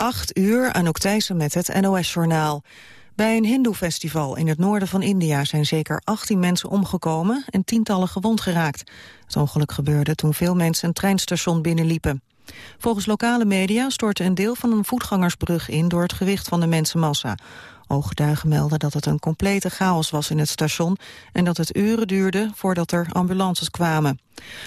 8 uur, Anouk Thijssen met het NOS-journaal. Bij een hindoe-festival in het noorden van India zijn zeker 18 mensen omgekomen en tientallen gewond geraakt. Het ongeluk gebeurde toen veel mensen een treinstation binnenliepen. Volgens lokale media stortte een deel van een voetgangersbrug in door het gewicht van de mensenmassa. Ooggetuigen melden dat het een complete chaos was in het station... en dat het uren duurde voordat er ambulances kwamen.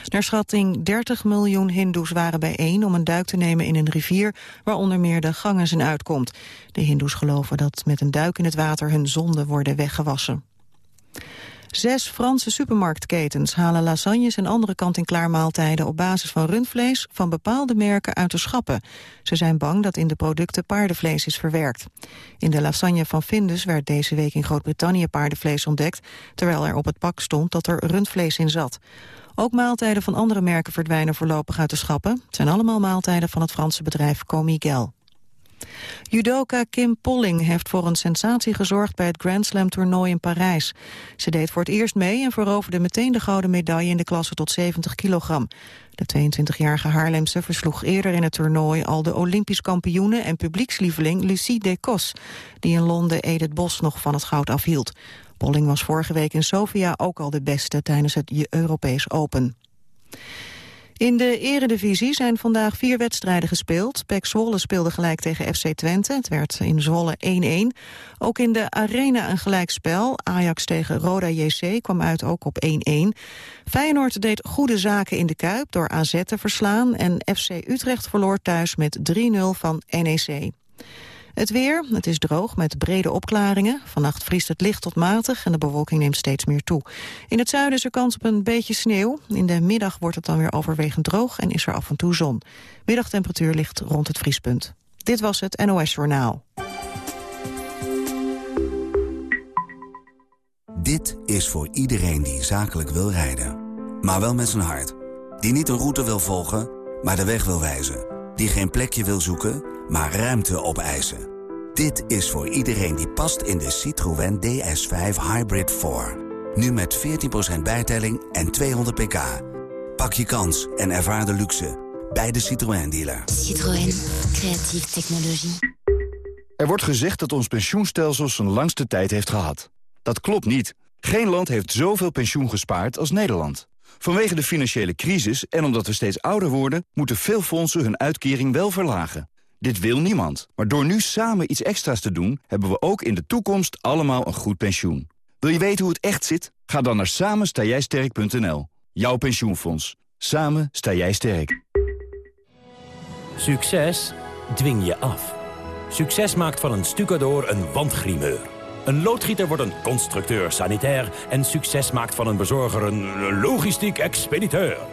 Naar schatting 30 miljoen hindoes waren bijeen om een duik te nemen in een rivier... waar onder meer de Ganges in uitkomt. De hindoes geloven dat met een duik in het water hun zonden worden weggewassen. Zes Franse supermarktketens halen lasagnes en andere kant-en-klaar maaltijden op basis van rundvlees van bepaalde merken uit de schappen. Ze zijn bang dat in de producten paardenvlees is verwerkt. In de lasagne van Findus werd deze week in Groot-Brittannië paardenvlees ontdekt, terwijl er op het pak stond dat er rundvlees in zat. Ook maaltijden van andere merken verdwijnen voorlopig uit de schappen. Het zijn allemaal maaltijden van het Franse bedrijf Comigel. Judoka Kim Polling heeft voor een sensatie gezorgd bij het Grand Slam toernooi in Parijs. Ze deed voor het eerst mee en veroverde meteen de gouden medaille in de klasse tot 70 kilogram. De 22-jarige Haarlemse versloeg eerder in het toernooi al de Olympisch kampioene en publiekslieveling Lucie Decos, die in Londen Edith Bos nog van het goud afhield. Polling was vorige week in Sofia ook al de beste tijdens het Europees Open. In de eredivisie zijn vandaag vier wedstrijden gespeeld. PEC Zwolle speelde gelijk tegen FC Twente. Het werd in Zwolle 1-1. Ook in de Arena een gelijkspel. Ajax tegen Roda JC kwam uit ook op 1-1. Feyenoord deed goede zaken in de Kuip door AZ te verslaan... en FC Utrecht verloor thuis met 3-0 van NEC. Het weer, het is droog met brede opklaringen. Vannacht vriest het licht tot matig en de bewolking neemt steeds meer toe. In het zuiden is er kans op een beetje sneeuw. In de middag wordt het dan weer overwegend droog en is er af en toe zon. Middagtemperatuur ligt rond het vriespunt. Dit was het NOS Journaal. Dit is voor iedereen die zakelijk wil rijden. Maar wel met zijn hart. Die niet een route wil volgen, maar de weg wil wijzen. Die geen plekje wil zoeken maar ruimte opeisen. Dit is voor iedereen die past in de Citroën DS5 Hybrid 4. Nu met 14% bijtelling en 200 pk. Pak je kans en ervaar de luxe bij de Citroën dealer. Citroën, creatieve technologie. Er wordt gezegd dat ons pensioenstelsel zijn langste tijd heeft gehad. Dat klopt niet. Geen land heeft zoveel pensioen gespaard als Nederland. Vanwege de financiële crisis en omdat we steeds ouder worden... moeten veel fondsen hun uitkering wel verlagen. Dit wil niemand. Maar door nu samen iets extra's te doen... hebben we ook in de toekomst allemaal een goed pensioen. Wil je weten hoe het echt zit? Ga dan naar samenstaaijsterk.nl. Jouw pensioenfonds. Samen sta jij sterk. Succes dwing je af. Succes maakt van een stucador een wandgrimeur. Een loodgieter wordt een constructeur sanitair... en succes maakt van een bezorger een logistiek expediteur.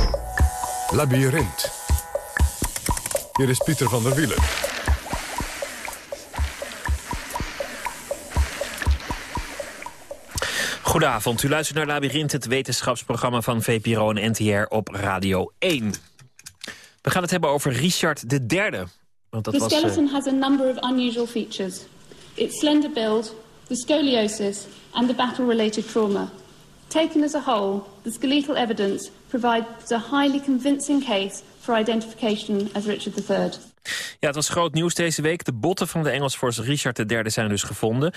Labyrinth. Hier is Pieter van der Wielen. Goedenavond, u luistert naar Labyrinth, het wetenschapsprogramma van VPRO en NTR op Radio 1. We gaan het hebben over Richard III. Want dat the was, skeleton uh... has a number of unusual features. Its slender build, the scoliosis and the battle-related trauma. Taken as a whole, the skeletal evidence provides a highly convincing case for identification as Richard III. Ja, het was groot nieuws deze week. De botten van de Engelsvorst Richard III zijn dus gevonden.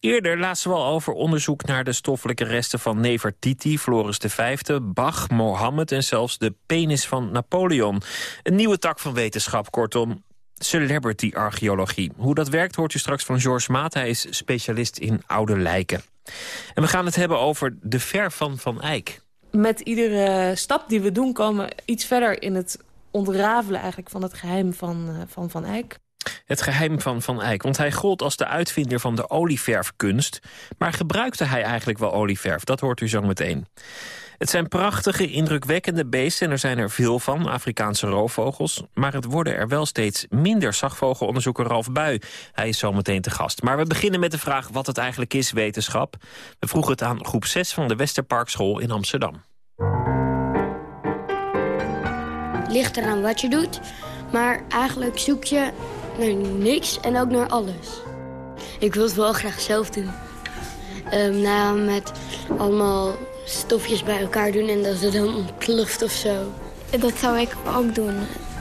Eerder lazen we al over onderzoek naar de stoffelijke resten van Nefertiti, Floris V, Bach, Mohammed en zelfs de penis van Napoleon. Een nieuwe tak van wetenschap, kortom. Celebrity-archeologie. Hoe dat werkt hoort u straks van George Maat. Hij is specialist in oude lijken. En we gaan het hebben over de verf van Van Eyck. Met iedere stap die we doen komen iets verder in het ontrafelen eigenlijk van het geheim van uh, Van, van Eyck. Het geheim van Van Eyck, want hij gold als de uitvinder van de olieverfkunst. Maar gebruikte hij eigenlijk wel olieverf? Dat hoort u zo meteen. Het zijn prachtige, indrukwekkende beesten en er zijn er veel van, Afrikaanse roofvogels. Maar het worden er wel steeds minder, zag vogelonderzoeker Ralf Bui. Hij is zo meteen te gast. Maar we beginnen met de vraag wat het eigenlijk is, wetenschap. We vroegen het aan groep 6 van de Westerparkschool in Amsterdam. Ligt eraan wat je doet, maar eigenlijk zoek je naar niks en ook naar alles. Ik wil het wel graag zelf doen. Um, nou, met allemaal stofjes bij elkaar doen en dat het dan ontploft of zo. Dat zou ik ook doen.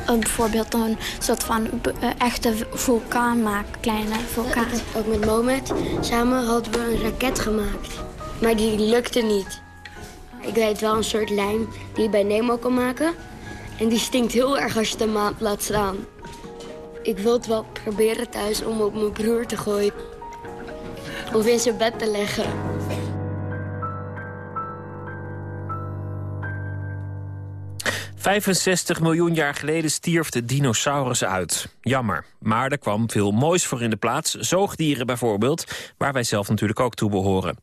bijvoorbeeld een soort van uh, echte vulkaan maken, kleine vulkaan. ook met Mohamed samen hadden we een raket gemaakt. Maar die lukte niet. Ik weet wel een soort lijm die je bij Nemo kan maken. En die stinkt heel erg als je de maand laat staan. Ik wil het wel proberen thuis om op mijn broer te gooien. Of in zijn bed te leggen. 65 miljoen jaar geleden stierf de dinosaurus uit. Jammer, maar er kwam veel moois voor in de plaats. Zoogdieren bijvoorbeeld, waar wij zelf natuurlijk ook toe behoren.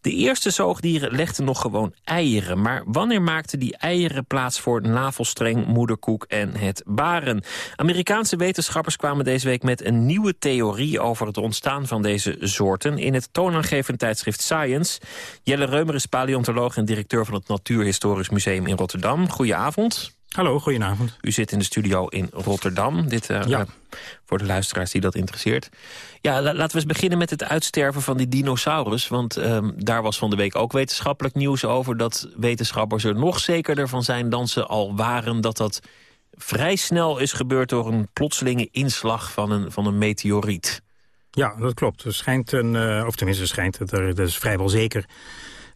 De eerste zoogdieren legden nog gewoon eieren. Maar wanneer maakten die eieren plaats voor navelstreng, moederkoek en het baren? Amerikaanse wetenschappers kwamen deze week met een nieuwe theorie... over het ontstaan van deze soorten in het toonaangevend tijdschrift Science. Jelle Reumer is paleontoloog en directeur van het Natuurhistorisch Museum in Rotterdam. Goedenavond. Hallo, goedenavond. U zit in de studio in Rotterdam. Dit, uh, ja. voor de luisteraars die dat interesseert. Ja, laten we eens beginnen met het uitsterven van die dinosaurus. Want uh, daar was van de week ook wetenschappelijk nieuws over... dat wetenschappers er nog zekerder van zijn dan ze al waren... dat dat vrij snel is gebeurd door een plotselinge inslag van een, van een meteoriet. Ja, dat klopt. Er schijnt een, uh, of tenminste schijnt, het, dat is vrijwel zeker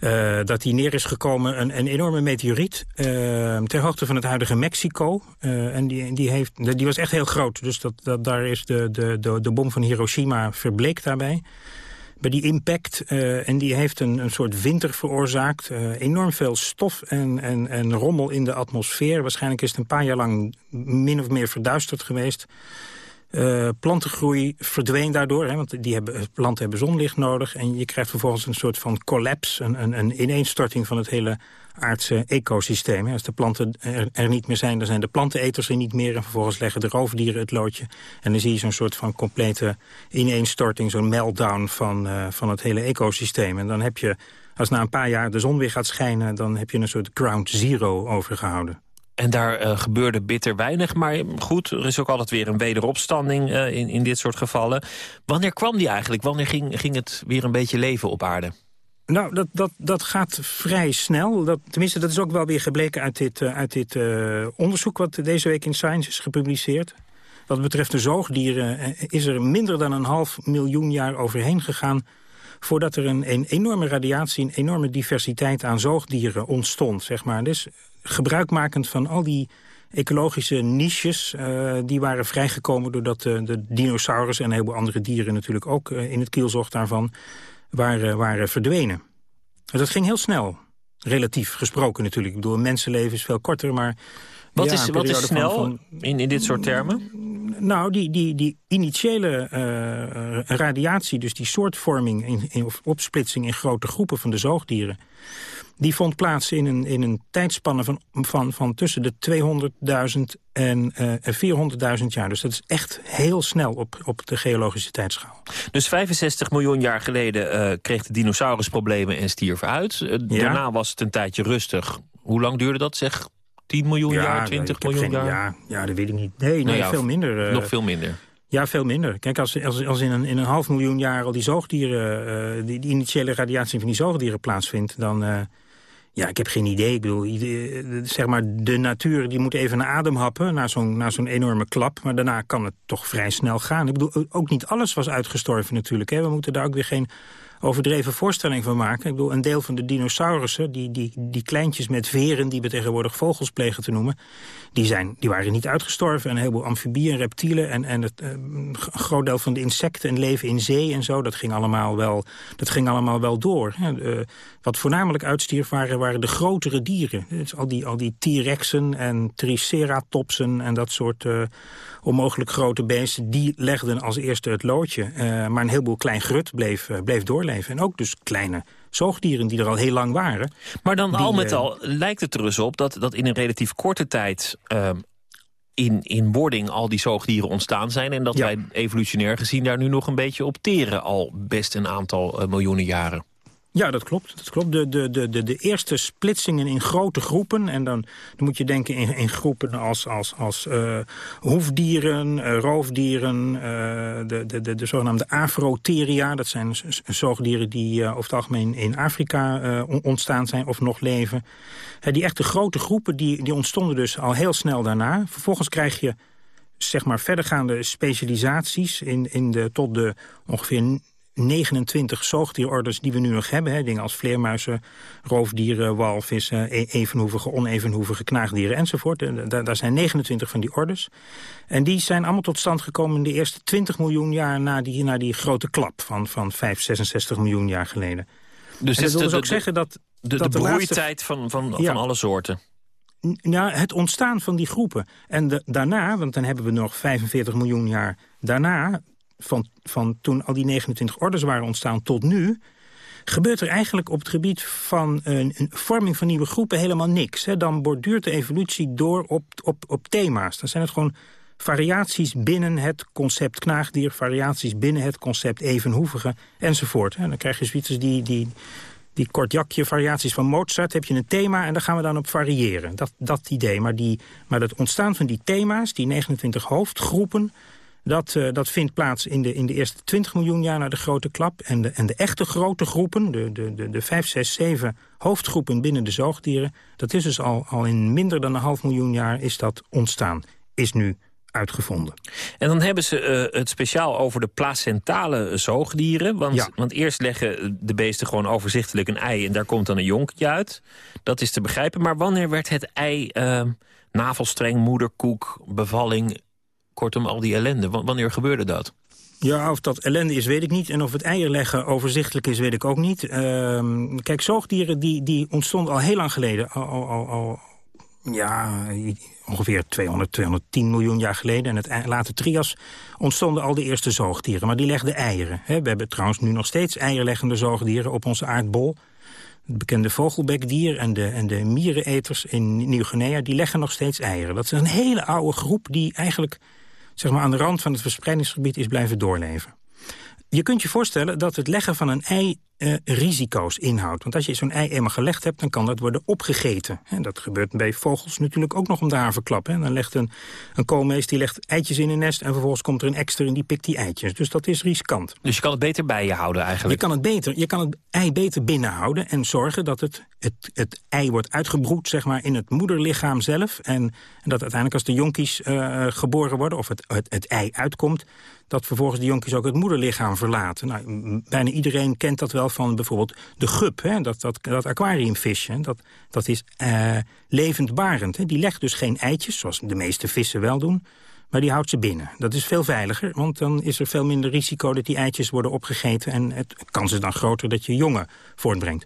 uh, dat die neer is gekomen, een, een enorme meteoriet... Uh, ter hoogte van het huidige Mexico. Uh, en die, die, heeft, die was echt heel groot. Dus dat, dat, daar is de, de, de, de bom van Hiroshima verbleek daarbij. Bij die impact. en die heeft een, een soort winter veroorzaakt. enorm veel stof en, en, en rommel in de atmosfeer. Waarschijnlijk is het een paar jaar lang min of meer verduisterd geweest. Uh, plantengroei verdween daardoor, hè, want die hebben, planten hebben zonlicht nodig. En je krijgt vervolgens een soort van collapse, een, een, een ineenstorting van het hele aardse ecosysteem. Als de planten er, niet meer zijn, dan zijn de planteneters er niet meer. En vervolgens leggen de roofdieren het loodje. En dan zie je zo'n soort van complete ineenstorting, zo'n meltdown van, uh, van het hele ecosysteem. En dan heb je, als na een paar jaar de zon weer gaat schijnen... dan heb je een soort ground zero overgehouden. En daar uh, gebeurde bitter weinig. Maar goed, er is ook altijd weer een wederopstanding uh, in, in dit soort gevallen. Wanneer kwam die eigenlijk? Wanneer ging, ging het weer een beetje leven op aarde? Nou, dat, dat, dat gaat vrij snel. Dat, tenminste, dat is ook wel weer gebleken uit dit, uh, uit dit onderzoek... wat deze week in Science is gepubliceerd. Wat betreft de zoogdieren is er minder dan een half miljoen jaar overheen gegaan voordat er een, een enorme radiatie, een enorme diversiteit aan zoogdieren ontstond. Zeg maar. Dus gebruikmakend van al die ecologische niches... Uh, die waren vrijgekomen doordat uh, de dinosaurus en een heleboel andere dieren... natuurlijk ook uh, in het kielzocht daarvan waren, waren verdwenen. Dat ging heel snel, relatief gesproken natuurlijk. Ik bedoel, een mensenleven is veel korter, maar... Wat is, wat is snel van, in, in dit soort termen? Nou, die, die, die initiële radiatie, dus die soortvorming... In, in, of opsplitsing in grote groepen van de zoogdieren die vond plaats in een, in een tijdspanne van, van, van tussen de 200.000 en uh, 400.000 jaar. Dus dat is echt heel snel op, op de geologische tijdschaal. Dus 65 miljoen jaar geleden uh, kreeg de dinosaurus problemen en stierf uit. Uh, Daarna was het een tijdje rustig. Hoe lang duurde dat, zeg? 10 miljoen jaar, 20 miljoen geen, jaar? Ja, ja, dat weet ik niet. Nee, nee nou veel minder. nog veel minder. Ja, veel minder. Kijk, als, als, als in, een, in een half miljoen jaar al die zoogdieren... Uh, die, die, initiële radiatie van die zoogdieren plaatsvindt... dan, uh, ja, ik heb geen idee. Ik bedoel, zeg maar, de natuur die moet even een adem happen... na zo'n zo'n enorme klap. Maar daarna kan het toch vrij snel gaan. Ik bedoel, ook niet alles was uitgestorven natuurlijk. Hè. We moeten daar ook weer geen overdreven voorstelling van maken. Ik bedoel, een deel van de dinosaurussen, die, die, die kleintjes met veren... die we tegenwoordig vogels plegen te noemen... die, zijn, die waren niet uitgestorven. Een heleboel amfibieën, reptielen en, en het, uh, een groot deel van de insecten... en leven in zee en zo, dat ging allemaal wel, dat ging allemaal wel door. Uh, wat voornamelijk uitstierf waren, waren de grotere dieren. Dus al die, al die T-rexen en triceratopsen en dat soort... Uh, onmogelijk grote beesten, die legden als eerste het loodje. Maar een heleboel klein grut bleef, bleef doorleven. En ook dus kleine zoogdieren die er al heel lang waren. Maar dan al met eh, al lijkt het er dus op dat, dat in een relatief korte tijd... ehm, in, in wording al die zoogdieren ontstaan zijn... en dat wij evolutionair gezien daar nu nog een beetje op teren... al best een aantal eh, miljoenen jaren. Ja, dat klopt. Dat klopt. De, de, de, de, eerste splitsingen in grote groepen... en dan, dan moet je denken in, in groepen als, als, als uh, hoefdieren, uh, roofdieren... Uh, de, de, de, de zogenaamde afroteria. Dat zijn zoogdieren die over het algemeen in Afrika ontstaan zijn of nog leven. die echte grote groepen die, die ontstonden dus al heel snel daarna. Vervolgens krijg je zeg maar verdergaande specialisaties in, in de, tot de ongeveer 29 zoogdierorders die we nu nog hebben. Hè, dingen als vleermuizen, roofdieren, walvissen, e- evenhoevige, onevenhoevige knaagdieren enzovoort. Daar, daar zijn 29 van die orders. En die zijn allemaal tot stand gekomen in de eerste 20 miljoen jaar na die, na die grote klap van, van 5, 66 miljoen jaar geleden. Dus en dat wil dus ook de, zeggen dat... De, dat de broeitijd van, van, Ja. van alle soorten. Nou, het ontstaan van die groepen. En de- daarna, want dan hebben we nog 45 miljoen jaar daarna... Van, van toen al die 29 orders waren ontstaan tot nu... gebeurt er eigenlijk op het gebied van een, een vorming van nieuwe groepen helemaal niks. Hè. Dan borduurt de evolutie door op, op, op thema's. Dan zijn het gewoon variaties binnen het concept knaagdier... variaties binnen het concept evenhoevige enzovoort. En dan krijg je zoiets die... die die kortjakje variaties van Mozart, heb je een thema en daar gaan we dan op variëren. Dat, dat idee. Maar, die, maar het ontstaan van die thema's, die 29 hoofdgroepen... Dat, eh, dat vindt plaats in de, in de eerste 20 miljoen jaar na de grote klap. En de, en de echte grote groepen, de, de, de, de 5, 6, 7 hoofdgroepen binnen de zoogdieren... dat is dus al, al in minder dan een half miljoen jaar is dat ontstaan. Is nu uitgevonden. En dan hebben ze eh, het speciaal over de placentale zoogdieren. Want, Ja. want eerst leggen de beesten gewoon overzichtelijk een ei... en daar komt dan een jonkje uit. Dat is te begrijpen. Maar wanneer werd het ei eh, navelstreng, moederkoek, bevalling... kortom al die ellende? Wa- Wanneer gebeurde dat? Ja, of dat ellende is, weet ik niet. En of het eierleggen overzichtelijk is, weet ik ook niet. Ehm, kijk, zoogdieren die, die ontstonden al heel lang geleden. Al, al, al, ja, ongeveer 200, 210 miljoen jaar geleden. En het late trias ontstonden al de eerste zoogdieren. Maar die legden eieren. We hebben trouwens nu nog steeds eierleggende zoogdieren op onze aardbol. Het bekende vogelbekdier en de, en de miereneters in Nieuw-Guinea... die leggen nog steeds eieren. Dat is een hele oude groep die eigenlijk zeg maar, aan de rand van het verspreidingsgebied is blijven doorleven. Je kunt je voorstellen dat het leggen van een ei eh, risico's inhoudt. Want als je zo'n ei eenmaal gelegd hebt, dan kan dat worden opgegeten. En dat gebeurt bij vogels natuurlijk ook nog om de haverklap. Hè. Dan legt een, een koolmees die legt eitjes in een nest... en vervolgens komt er een extra en die pikt die eitjes. Dus dat is riskant. Dus je kan het beter bij je houden Je eigenlijk. kan het, beter, je kan het ei beter binnenhouden en zorgen dat het, het, het ei wordt uitgebroed zeg maar, in het moederlichaam zelf. En, en dat uiteindelijk als de jonkies eh, geboren worden of het, het, het ei uitkomt... dat vervolgens de jonkies ook het moederlichaam verlaten. Nou, bijna iedereen kent dat wel van bijvoorbeeld de gup, hè, dat, dat, dat aquariumvisje. Dat, dat is eh, levendbarend. Hè. Die legt dus geen eitjes, zoals de meeste vissen wel doen... Maar die houdt ze binnen. Dat is veel veiliger, want dan is er veel minder risico... dat die eitjes worden opgegeten en het kans is dan groter dat je jongen voortbrengt.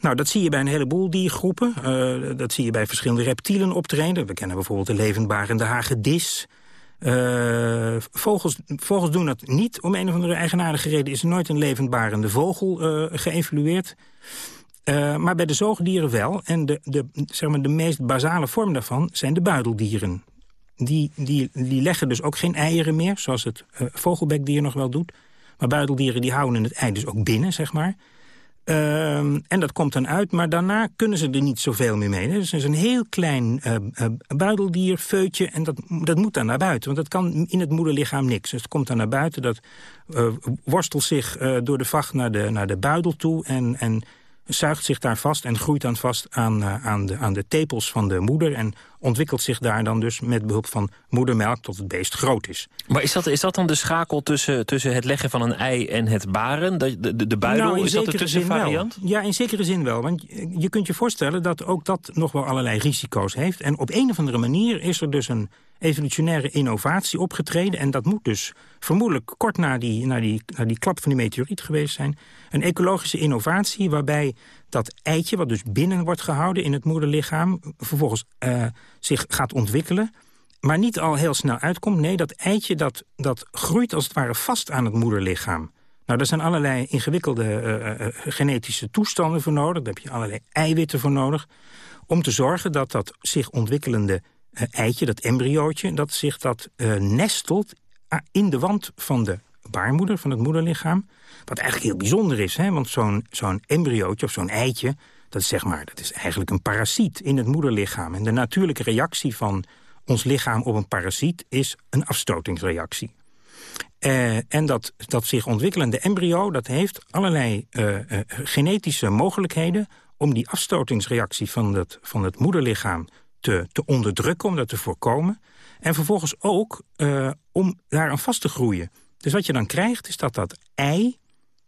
Nou, dat zie je bij een heleboel diergroepen. Eh, dat zie je bij verschillende reptielen optreden. We kennen bijvoorbeeld de levendbarende hagedis. Eh, vogels, doen dat niet. Om een of andere eigenaardige reden is er nooit een levendbarende vogel eh, geëvalueerd. Eh, maar bij de zoogdieren wel. En de, de, zeg maar, de meest basale vorm daarvan zijn de buideldieren. Die, die, die leggen dus ook geen eieren meer, zoals het vogelbekdier nog wel doet. Maar buideldieren die houden het ei dus ook binnen, zeg maar. Ehm, en dat komt dan uit, maar daarna kunnen ze er niet zoveel meer mee. Dus er is een heel klein eh, buideldier, feutje, en dat, dat moet dan naar buiten. Want dat kan in het moederlichaam niks. Dus het komt dan naar buiten, dat eh, worstelt zich door de vacht naar de, naar de buidel toe... en, en zuigt zich daar vast en groeit dan vast aan, eh, aan, de, aan de tepels van de moeder... en ontwikkelt zich daar dan dus met behulp van moedermelk tot het beest groot is. Maar is dat, is dat dan de schakel tussen, tussen het leggen van een ei en het baren? De, de, de, de buidel, Nou, is dat de tussenvariant? Ja, in zekere zin wel. Want je- je kunt je voorstellen dat ook dat nog wel allerlei risico's heeft. En op een of andere manier is er dus een evolutionaire innovatie opgetreden. En dat moet dus vermoedelijk kort na die, na die, na die klap van die meteoriet geweest zijn. Een ecologische innovatie waarbij dat eitje, wat dus binnen wordt gehouden in het moederlichaam... vervolgens eh, zich gaat ontwikkelen maar niet al heel snel uitkomt. Nee, dat eitje dat, dat groeit als het ware vast aan het moederlichaam. Nou, daar zijn allerlei ingewikkelde uh, genetische toestanden voor nodig. Daar heb je allerlei eiwitten voor nodig. Om te zorgen dat dat zich ontwikkelende eitje, dat embryootje... dat zich dat nestelt in de wand van de baarmoeder, van het moederlichaam. Wat eigenlijk heel bijzonder is, hè? want zo'n zo'n embryootje of zo'n eitje... Dat is, zeg maar, dat is eigenlijk een parasiet in het moederlichaam. En de natuurlijke reactie van ons lichaam op een parasiet is een afstotingsreactie. Uh, en dat, dat zich ontwikkelende embryo dat heeft allerlei uh, uh, genetische mogelijkheden... om die afstotingsreactie van het, van het moederlichaam te, te onderdrukken, om dat te voorkomen. En vervolgens ook om daar aan vast te groeien. Dus wat je dan krijgt is dat dat ei,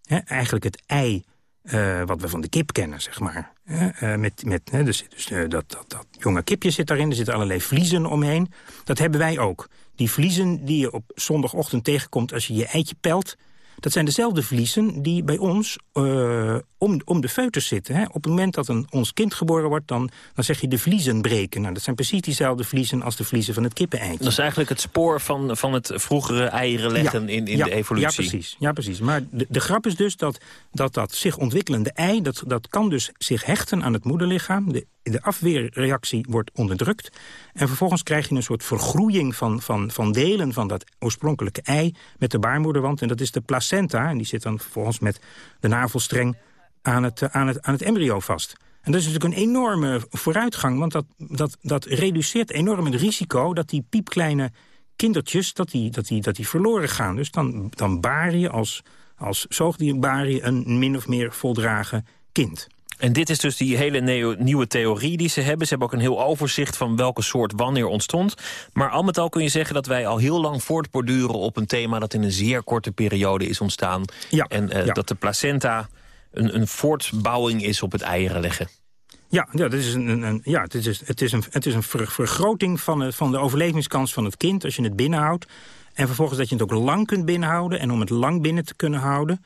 hè, eigenlijk het ei uh, wat we van de kip kennen, zeg maar. Uh, met, met, dus dus uh, dat, dat, dat jonge kipje zit daarin, er zitten allerlei vliezen omheen. Dat hebben wij ook. Die vliezen die je op zondagochtend tegenkomt als je je eitje pelt... Dat zijn dezelfde vliezen die bij ons uh, om, om de foetus zitten. Hè. Op het moment dat een, ons kind geboren wordt, dan, dan zeg je de vliezen breken. Nou, dat zijn precies diezelfde vliezen als de vliezen van het kippeneitje. Dat is eigenlijk het spoor van, van het vroegere eieren leggen in, in de evolutie. Ja, precies. Ja, precies. Maar de, de grap is dus dat, dat dat zich ontwikkelende ei... Dat, dat kan dus zich hechten aan het moederlichaam. De de afweerreactie wordt onderdrukt. En vervolgens krijg je een soort vergroeiing van, van, van delen van dat oorspronkelijke ei met de baarmoederwand. En dat is de placenta. En die zit dan vervolgens met de navelstreng aan het, eh, aan het, aan het embryo vast. En dat is natuurlijk een enorme vooruitgang, want dat, dat, dat reduceert enorm het risico dat die piepkleine kindertjes dat die, dat die, dat die verloren gaan. Dus dan, dan baar je als, als zoogdier baar je een min of meer voldragen kind. En dit is dus die hele nieuwe theorie die ze hebben. Ze hebben ook een heel overzicht van welke soort wanneer ontstond. Maar al met al kun je zeggen dat wij al heel lang voortborduren... op een thema dat in een zeer korte periode is ontstaan. Ja, en uh, dat de placenta een, een voortbouwing is op het eieren leggen. Ja, ja, dat is een, een, ja het, is, het, is een, het is een vergroting van, de, van de overlevingskans van het kind... als je het binnenhoudt. En vervolgens dat je het ook lang kunt binnenhouden. En om het lang binnen te kunnen houden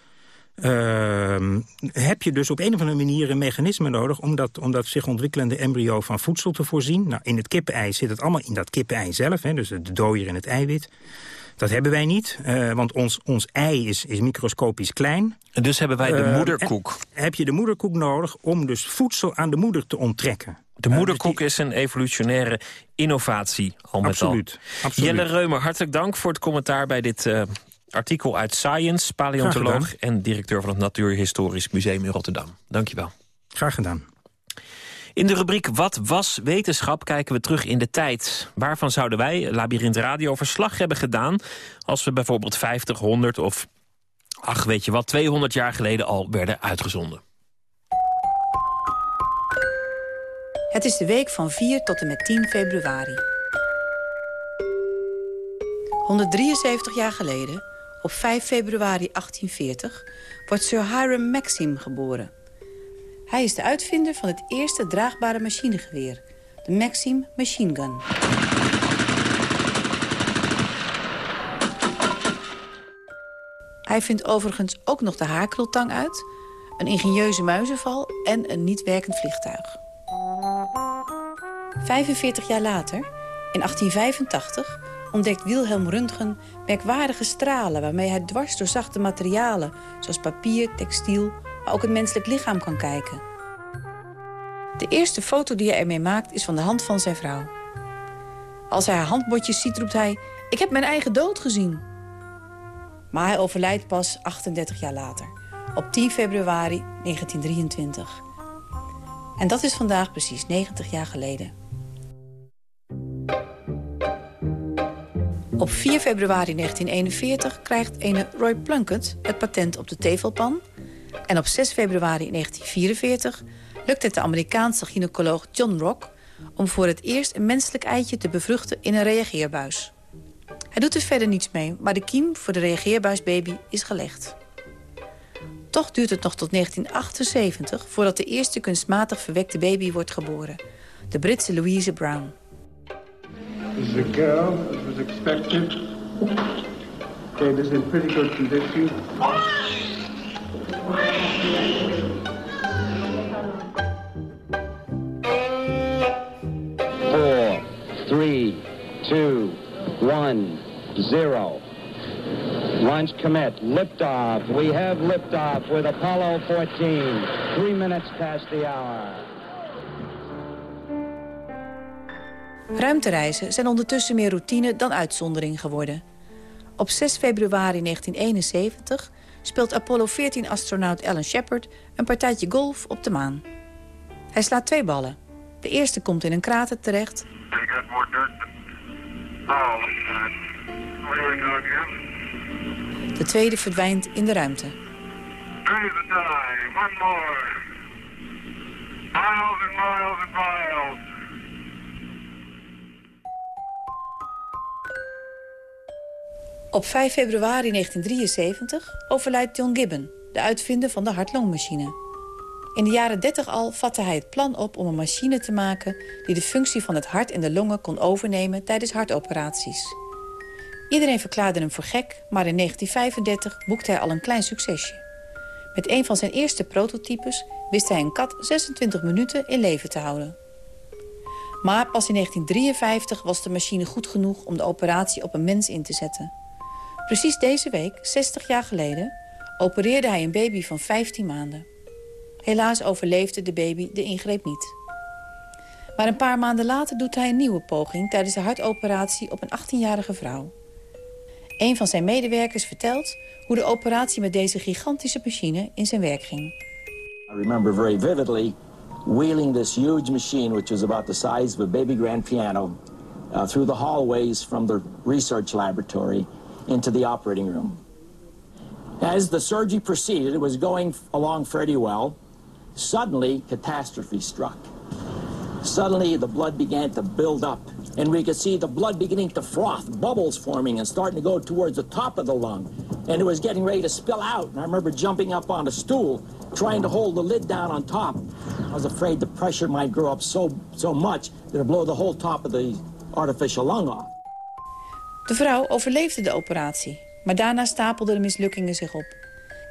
uh, heb je dus op een of andere manier een mechanisme nodig... om dat, om dat zich ontwikkelende embryo van voedsel te voorzien. Nou, in het kippenei zit het allemaal in dat kippenei zelf, hè, dus de dooier en het eiwit. Dat hebben wij niet, uh, want ons, ons ei is, is microscopisch klein. En dus hebben wij de uh, moederkoek. Heb je de moederkoek nodig om dus voedsel aan de moeder te onttrekken. De moederkoek dus die... is een evolutionaire innovatie, al met absoluut, al. Absoluut. Jelle Reumer, hartelijk dank voor het commentaar bij dit uh, artikel uit Science, paleontoloog en directeur van het Natuurhistorisch Museum in Rotterdam. Dankjewel. Graag gedaan. In de rubriek Wat was wetenschap kijken we terug in de tijd. Waarvan zouden wij, Labyrinth Radio, verslag hebben gedaan... als we bijvoorbeeld 50, 100 of, ach weet je wat, 200 jaar geleden al werden uitgezonden. Het is de week van 4 tot en met 10 februari. 173 jaar geleden op 5 februari 1840 wordt Sir Hiram Maxim geboren. Hij is de uitvinder van het eerste draagbare machinegeweer, de Maxim Machine Gun. Hij vindt overigens ook nog de haarkrultang uit... een ingenieuze muizenval en een niet werkend vliegtuig. 45 jaar later, in 1885 ontdekt Wilhelm Röntgen merkwaardige stralen... waarmee hij dwars door zachte materialen, zoals papier, textiel... maar ook het menselijk lichaam kan kijken. De eerste foto die hij ermee maakt is van de hand van zijn vrouw. Als hij haar handbotjes ziet, roept hij... Ik heb mijn eigen dood gezien. Maar hij overlijdt pas 38 jaar later, op 10 februari 1923. En dat is vandaag precies 90 jaar geleden. Op 4 februari 1941 krijgt ene Roy Plunkett het patent op de tevelpan. En op 6 februari 1944 lukt het de Amerikaanse gynaecoloog John Rock... om voor het eerst een menselijk eitje te bevruchten in een reageerbuis. Hij doet er verder niets mee, maar de kiem voor de reageerbuisbaby is gelegd. Toch duurt het nog tot 1978 voordat de eerste kunstmatig verwekte baby wordt geboren. De Britse Louise Brown. This is a girl, as was expected. Baby's in pretty good condition. Four, three, two, one, zero. Launch commit. Liftoff. We have liftoff with Apollo 14. Three minutes past the hour. Ruimtereizen zijn ondertussen meer routine dan uitzondering geworden. Op 6 februari 1971 speelt Apollo 14-astronaut Alan Shepard een partijtje golf op de maan. Hij slaat twee ballen. De eerste komt in een krater terecht. De tweede verdwijnt in de ruimte. Op 5 februari 1973 overlijdt John Gibbon, de uitvinder van de hartlongmachine. In de jaren 30 al vatte hij het plan op om een machine te maken... die de functie van het hart en de longen kon overnemen tijdens hartoperaties. Iedereen verklaarde hem voor gek, maar in 1935 boekte hij al een klein succesje. Met een van zijn eerste prototypes wist hij een kat 26 minuten in leven te houden. Maar pas in 1953 was de machine goed genoeg om de operatie op een mens in te zetten. Precies deze week, 60 jaar geleden, opereerde hij een baby van 15 maanden. Helaas overleefde de baby de ingreep niet. Maar een paar maanden later doet hij een nieuwe poging... tijdens de hartoperatie op een 18-jarige vrouw. Een van zijn medewerkers vertelt hoe de operatie met deze gigantische machine in zijn werk ging. I remember very vividly wheeling this huge machine, which was about the size of a baby grand piano, uh, through the hallways from the research laboratory into the operating room. As the surgery proceeded, it was going along fairly well. Suddenly, catastrophe struck. Suddenly, the blood began to build up, and we could see the blood beginning to froth, bubbles forming and starting to go towards the top of the lung. And it was getting ready to spill out. And I remember jumping up on a stool, trying to hold the lid down on top. I was afraid the pressure might grow up so, so much that it'd blow the whole top of the artificial lung off. De vrouw overleefde de operatie, maar daarna stapelden de mislukkingen zich op.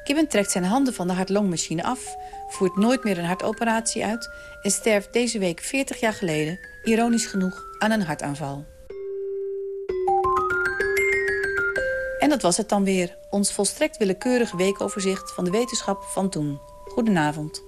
Gibbon trekt zijn handen van de hartlongmachine af, voert nooit meer een hartoperatie uit... en sterft deze week 40 jaar geleden, ironisch genoeg, aan een hartaanval. En dat was het dan weer, ons volstrekt willekeurige weekoverzicht van de wetenschap van toen. Goedenavond.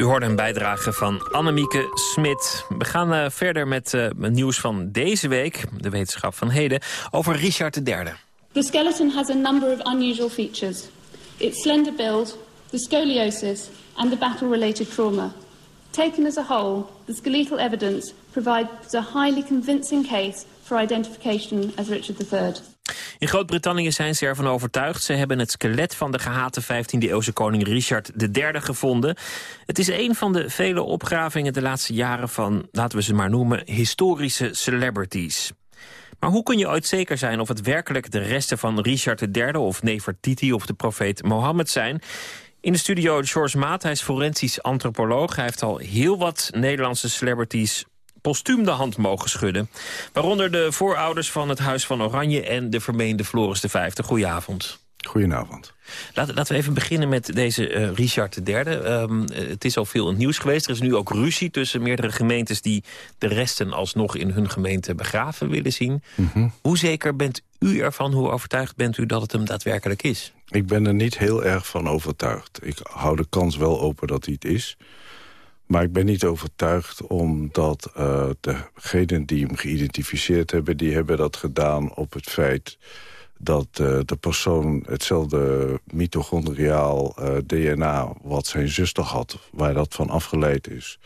U hoorde een bijdrage van Annemieke Smit. We gaan uh, verder met uh, nieuws van deze week, de wetenschap van heden, over Richard III. The skeleton has a number of unusual features. Its slender build, the scoliosis and the battle-related trauma. Taken as a whole, the skeletal evidence provides a highly convincing case for identification as Richard III. In Groot-Brittannië zijn ze ervan overtuigd. Ze hebben het skelet van de gehate 15e-eeuwse koning Richard III gevonden. Het is een van de vele opgravingen de laatste jaren van, laten we ze maar noemen, historische celebrities. Maar hoe kun je ooit zeker zijn of het werkelijk de resten van Richard III... of Nefertiti of de profeet Mohammed zijn? In de studio George Maat, hij is forensisch antropoloog. Hij heeft al heel wat Nederlandse celebrities postuum de hand mogen schudden. Waaronder de voorouders van het Huis van Oranje en de vermeende Floris V. Goedenavond. Goedenavond. Laten, laten we even beginnen met deze uh, Richard III. Um, het is al veel in het nieuws geweest. Er is nu ook ruzie tussen meerdere gemeentes... die de resten alsnog in hun gemeente begraven willen zien. Mm -hmm. Hoe zeker bent u ervan, hoe overtuigd bent u dat het hem daadwerkelijk is? Ik ben er niet heel erg van overtuigd. Ik hou de kans wel open dat hij het is. Maar ik ben niet overtuigd omdat uh, degenen die hem geïdentificeerd hebben... die hebben dat gedaan op het feit dat uh, de persoon hetzelfde mitochondriaal uh, DNA... wat zijn zuster had, waar dat van afgeleid is...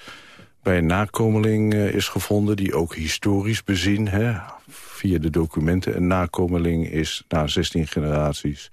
bij een nakomeling is gevonden die ook historisch bezien... Hè, via de documenten. Een nakomeling is na 16 generaties...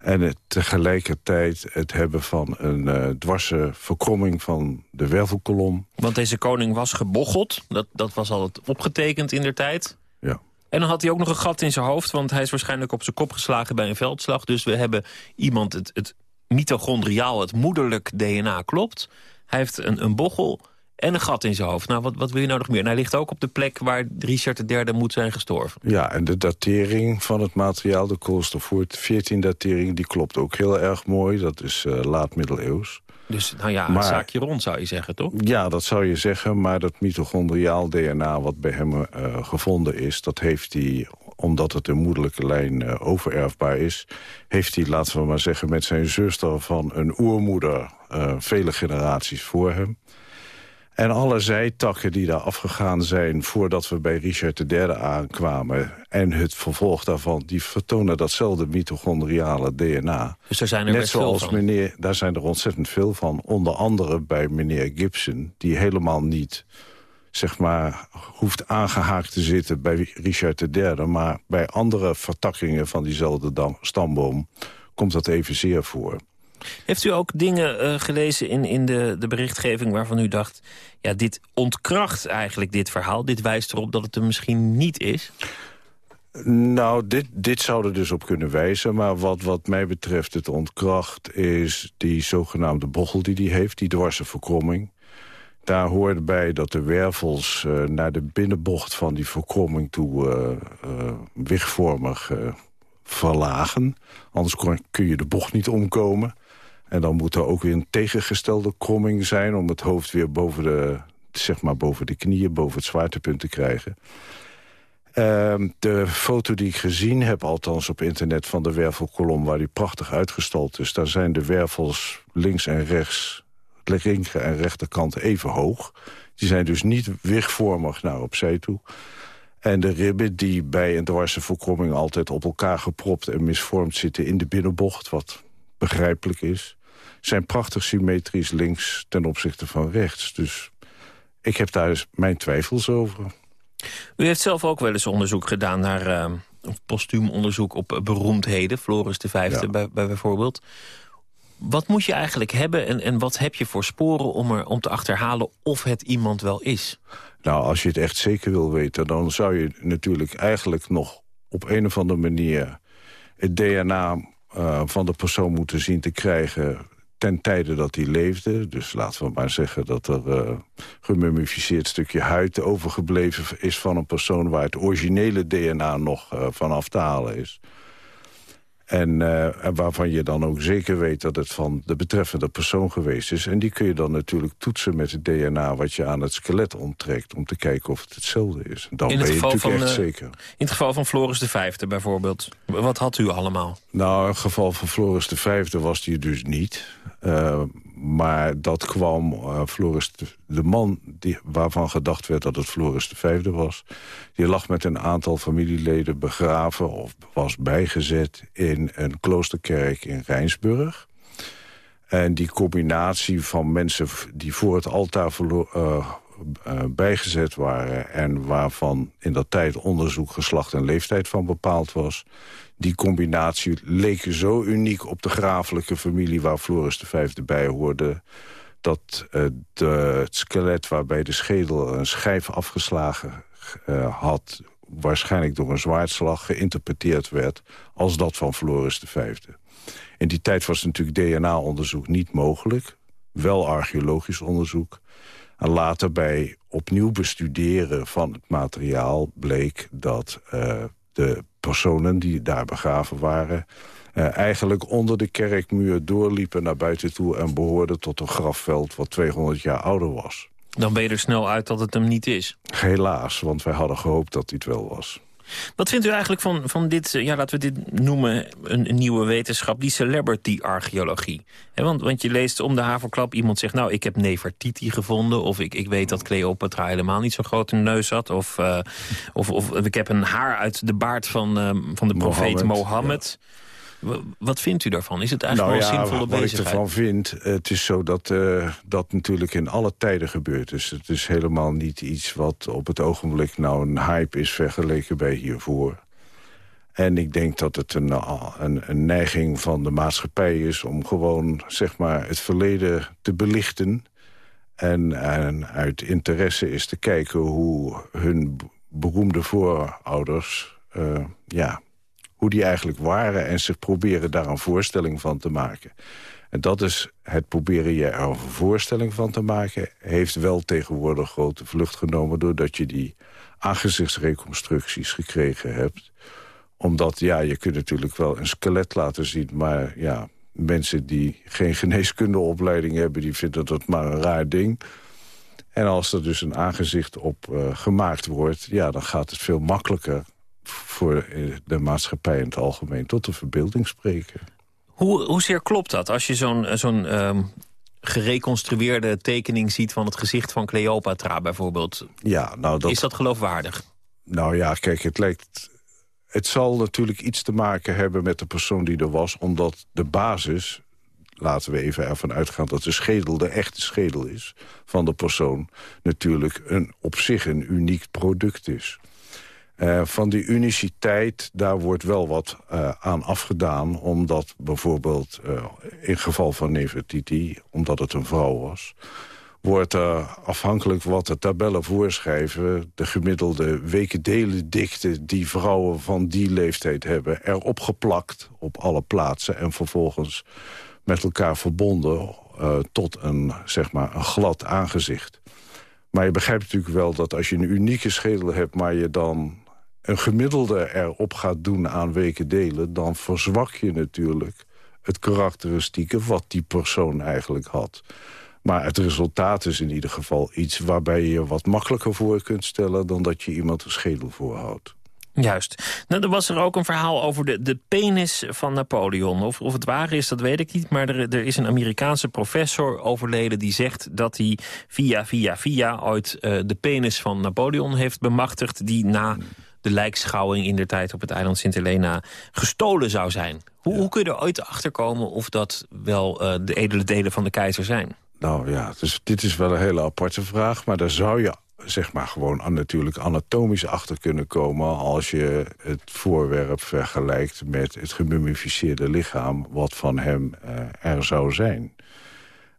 En het, tegelijkertijd het hebben van een uh, dwarse verkromming van de wervelkolom. Want deze koning was gebocheld. Dat, dat was al opgetekend in der tijd. Ja. En dan had hij ook nog een gat in zijn hoofd. Want hij is waarschijnlijk op zijn kop geslagen bij een veldslag. Dus we hebben iemand, het, het mitochondriaal, het moederlijk DNA klopt. Hij heeft een, een bochel en een gat in zijn hoofd. Nou, wat, wat wil je nou nog meer? En hij ligt ook op de plek waar Richard III moet zijn gestorven. Ja, en de datering van het materiaal, de koolstofvoort 14-datering... die klopt ook heel erg mooi. Dat is uh, laat middeleeuws. Dus nou ja, Maar- het zaakje rond zou je zeggen, toch? Ja, dat zou je zeggen, maar dat mitochondriaal DNA wat bij hem eh, gevonden is... dat heeft hij, omdat het een moederlijke lijn eh, overerfbaar is... heeft hij, laten we maar zeggen, met zijn zuster van een oermoeder... eh, vele generaties voor hem. En alle zijtakken die daar afgegaan zijn voordat we bij Richard III aankwamen... en het vervolg daarvan, die vertonen datzelfde mitochondriale DNA. Dus daar zijn er Net veel zoals meneer, daar zijn er ontzettend veel van. Onder andere bij meneer Gibson, die helemaal niet zeg maar, hoeft aangehaakt te zitten bij Richard III... maar bij andere vertakkingen van diezelfde stamboom komt dat evenzeer voor. Heeft u ook dingen eh, gelezen in, in de, de berichtgeving waarvan u dacht... ja, dit ontkracht eigenlijk dit verhaal. Dit wijst erop dat het er misschien niet is. Nou, dit, dit zou er dus op kunnen wijzen. Maar wat, wat mij betreft het ontkracht is die zogenaamde bochel die hij heeft. Die dwarse verkromming. Daar hoort bij dat de wervels eh, naar de binnenbocht van die verkromming toe eh, verlagen. Anders kun je de bocht niet omkomen. En dan moet er ook weer een tegengestelde kromming zijn... om het hoofd weer boven de, zeg maar boven de knieën, boven het zwaartepunt te krijgen. Ehm, de foto die ik gezien heb, althans op internet... van de wervelkolom waar die prachtig uitgestald is... daar zijn de wervels links en rechts, linker en rechterkant even hoog. Die zijn dus niet wigvormig naar opzij toe. En de ribben die bij een dwarse verkromming altijd op elkaar gepropt en misvormd zitten in de binnenbocht, wat begrijpelijk is, zijn prachtig symmetrisch links ten opzichte van rechts. Dus ik heb daar dus mijn twijfels over. U heeft zelf ook wel eens onderzoek gedaan naar... eh, een postuum onderzoek op eh, beroemdheden. Floris de Vijfde bij, bij bijvoorbeeld. Wat moet je eigenlijk hebben en, en wat heb je voor sporen om, er, om te achterhalen of het iemand wel is? Nou, als je het echt zeker wil weten... dan zou je natuurlijk eigenlijk nog op een of andere manier... het DNA eh, van de persoon moeten zien te krijgen ten tijde dat hij leefde. Dus laten we maar zeggen dat er eh gemummificeerd stukje huid overgebleven is van een persoon... waar het originele DNA nog eh, van af te halen is. En, eh, en waarvan je dan ook zeker weet dat het van de betreffende persoon geweest is. En die kun je dan natuurlijk toetsen met het DNA wat je aan het skelet onttrekt... om te kijken of het hetzelfde is. Dan in, ben het je natuurlijk van, echt eh, zeker. in het geval van Floris de Vijfde bijvoorbeeld. Wat had u allemaal? Nou, in het geval van Floris de Vijfde was die dus niet. Eh, maar dat kwam eh, Floris de, man die, waarvan gedacht werd dat het Floris de Vijfde was. Die lag met een aantal familieleden begraven of was bijgezet in een kloosterkerk in Rijnsburg. En die combinatie van mensen die voor het altaar eh, eh, bijgezet waren... en waarvan in dat tijd onderzoek geslacht en leeftijd van bepaald was... die combinatie leek zo uniek op de grafelijke familie... waar Floris V bij hoorde... dat eh, het skelet waarbij de schedel een schijf afgeslagen eh, had... waarschijnlijk door een zwaardslag geïnterpreteerd werd... als dat van Floris V. In die tijd was natuurlijk DNA-onderzoek niet mogelijk. Wel archeologisch onderzoek. En later bij opnieuw bestuderen van het materiaal bleek dat eh, de personen die daar begraven waren... eh, eigenlijk onder de kerkmuur doorliepen naar buiten toe... en behoorden tot een grafveld wat 200 jaar ouder was. Dan ben je er snel uit dat het hem niet is. Helaas, want wij hadden gehoopt dat dit wel was. Wat vindt u eigenlijk van, van dit, eh, ja, laten we dit noemen, een, een nieuwe wetenschap, die celebrity-archeologie? Want, want je leest om de haverklap, iemand zegt, nou, ik heb Nefertiti gevonden... of ik, ik weet dat Cleopatra helemaal niet zo'n grote neus had... of, eh, of, of ik heb een haar uit de baard van, eh, van de profeet Mohammed, Mohammed. W- Wat vindt u daarvan? Is het eigenlijk nou wel ja, een zinvolle wat ik bezigheid? ervan vind, het is zo dat eh, dat natuurlijk in alle tijden gebeurt. Dus het is helemaal niet iets wat op het ogenblik nou een hype is vergeleken bij hiervoor. En ik denk dat het een, een, een neiging van de maatschappij is om gewoon zeg maar, het verleden te belichten. En, en uit interesse is te kijken hoe hun beroemde voorouders eh, ja, hoe die eigenlijk waren... en zich proberen daar een voorstelling van te maken. En dat is het proberen je er een voorstelling van te maken... heeft wel tegenwoordig grote vlucht genomen... doordat je die aangezichtsreconstructies gekregen hebt. Omdat, ja, je kunt natuurlijk wel een skelet laten zien... maar ja, mensen die geen geneeskundeopleiding hebben... die vinden dat maar een raar ding. En als er dus een aangezicht op uh, gemaakt wordt... ja, dan gaat het veel makkelijker voor de maatschappij in het algemeen... tot de verbeelding spreken. Hoe, hoezeer klopt dat? Als je zo'n zo'n um, gereconstrueerde tekening ziet... van het gezicht van Cleopatra bijvoorbeeld. Ja, nou dat... Is dat geloofwaardig? Nou ja, kijk, het lijkt... Het zal natuurlijk iets te maken hebben met de persoon die er was... omdat de basis, laten we even ervan uitgaan... dat de schedel de echte schedel is van de persoon... natuurlijk een, op zich een uniek product is. Uh, van die uniciteit, daar wordt wel wat uh, aan afgedaan... omdat bijvoorbeeld, uh, in geval van Nefertiti, omdat het een vrouw was... wordt er afhankelijk wat de tabellen voorschrijven... de gemiddelde wekendelendikte die vrouwen van die leeftijd hebben... erop geplakt op alle plaatsen en vervolgens met elkaar verbonden... tot een, zeg maar, een glad aangezicht. Maar je begrijpt natuurlijk wel dat als je een unieke schedel hebt... maar je dan een gemiddelde erop gaat doen aan weken delen... dan verzwak je natuurlijk het karakteristieke wat die persoon eigenlijk had. Maar het resultaat is in ieder geval iets waarbij je je wat makkelijker voor kunt stellen... dan dat je iemand een schedel voorhoudt. Juist. Nou, er was er ook een verhaal over de, de penis van Napoleon. Of, of het waar is, dat weet ik niet. Maar er, er is een Amerikaanse professor overleden die zegt dat hij via, via, via... ooit uh, de penis van Napoleon heeft bemachtigd... die na de lijkschouwing in de tijd op het eiland Sint Helena gestolen zou zijn. Hoe, hoe kun je er ooit achter komen of dat wel uh, de edele delen van de keizer zijn? Nou ja, dus dit is wel een hele aparte vraag, maar daar zou je zeg maar gewoon natuurlijk anatomisch achter kunnen komen... als je het voorwerp vergelijkt met het gemummificeerde lichaam... wat van hem uh, er zou zijn.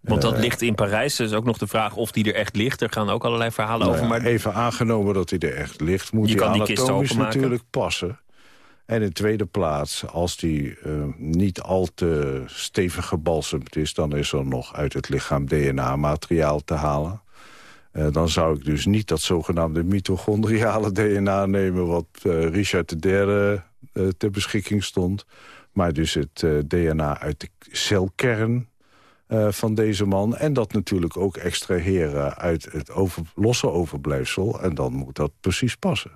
Want dat uh, ligt in Parijs. Dus ook nog de vraag of die er echt ligt. Er gaan ook allerlei verhalen nou over. Maar even aangenomen dat hij er echt ligt... moet je die anatomisch natuurlijk passen. En in tweede plaats, als die uh, niet al te stevig gebalsemd is... dan is er nog uit het lichaam DNA-materiaal te halen. Uh, dan zou ik dus niet dat zogenaamde mitochondriale DNA nemen... wat uh, Richard III ter beschikking stond. Maar dus het DNA uit de celkern uh, van deze man. En dat natuurlijk ook extraheren uit het over, losse overblijfsel. En dan moet dat precies passen.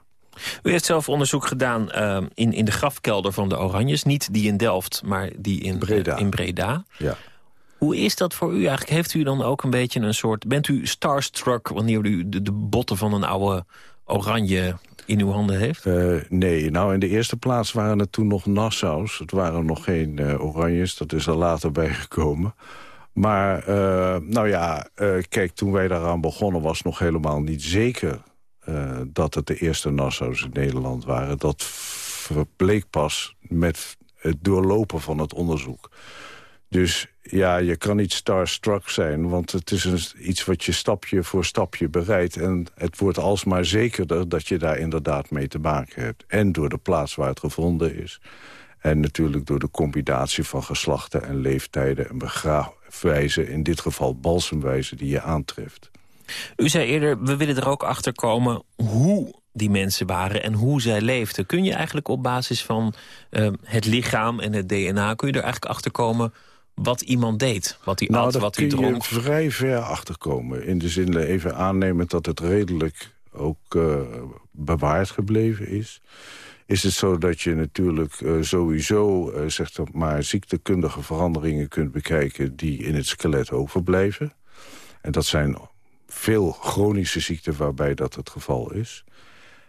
U heeft zelf onderzoek gedaan uh, in, in de grafkelder van de Oranjes. Niet die in Delft, maar die in Breda. Uh, in Breda. Ja. Hoe is dat voor u eigenlijk? Heeft u dan ook een beetje een soort... Bent u starstruck wanneer u de, de botten van een oude oranje in uw handen heeft? Uh, nee, nou in de eerste plaats waren het toen nog Nassau's. Het waren nog geen Oranjes, dat is er later bijgekomen. Maar uh, nou ja, uh, kijk, toen wij daaraan begonnen was nog helemaal niet zeker... Uh, dat het de eerste Nassau's in Nederland waren. Dat bleek pas met het doorlopen van het onderzoek. Dus ja, je kan niet starstruck zijn, want het is iets wat je stapje voor stapje bereidt. En het wordt alsmaar zekerder dat je daar inderdaad mee te maken hebt. En door de plaats waar het gevonden is. En natuurlijk door de combinatie van geslachten en leeftijden en begraafwijzen. In dit geval balsemwijzen die je aantreft. U zei eerder, we willen er ook achter komen hoe die mensen waren en hoe zij leefden. Kun je eigenlijk op basis van uh, het lichaam en het DNA... kun je er eigenlijk achter komen wat iemand deed? Wat hij nou, at, wat hij dronk? kun je vrij ver achterkomen. In de zin even aannemen dat het redelijk ook uh, bewaard gebleven is is het zo dat je natuurlijk uh, sowieso uh, zeg maar, ziektekundige veranderingen kunt bekijken... die in het skelet overblijven. En dat zijn veel chronische ziekten waarbij dat het geval is.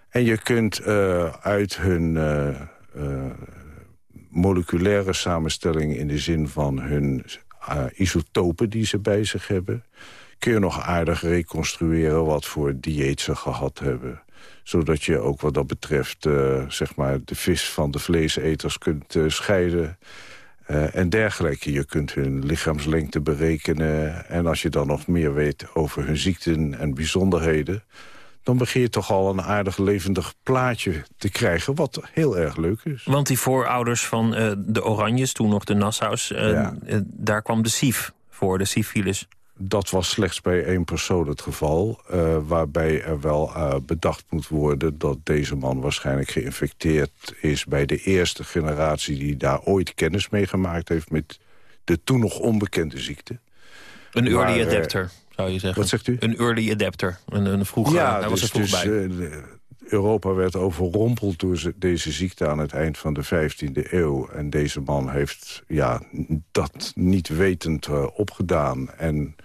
En je kunt uh, uit hun moleculaire samenstelling... in de zin van hun isotopen die ze bij zich hebben... kun je nog aardig reconstrueren wat voor dieet ze gehad hebben zodat je ook wat dat betreft uh, zeg maar de vis van de vleeseters kunt uh, scheiden. Uh, en dergelijke. Je kunt hun lichaamslengte berekenen. En als je dan nog meer weet over hun ziekten en bijzonderheden... dan begin je toch al een aardig levendig plaatje te krijgen... wat heel erg leuk is. Want die voorouders van de Oranjes, toen nog de Nassau's... Ja. daar kwam de SIF voor, de syfilis. Dat was slechts bij één persoon het geval. Uh, waarbij er wel uh, bedacht moet worden dat deze man waarschijnlijk geïnfecteerd is... bij de eerste generatie die daar ooit kennis mee gemaakt heeft met de toen nog onbekende ziekte. Een early Maar, eh, adapter, zou je zeggen. Wat zegt u? Een early adapter. Een, een ja, hij was er dus, vroeg dus, bij. eh, de- Europa werd overrompeld door ze- deze ziekte aan het eind van de 15e eeuw. En deze man heeft ja, dat niet wetend eh, opgedaan. En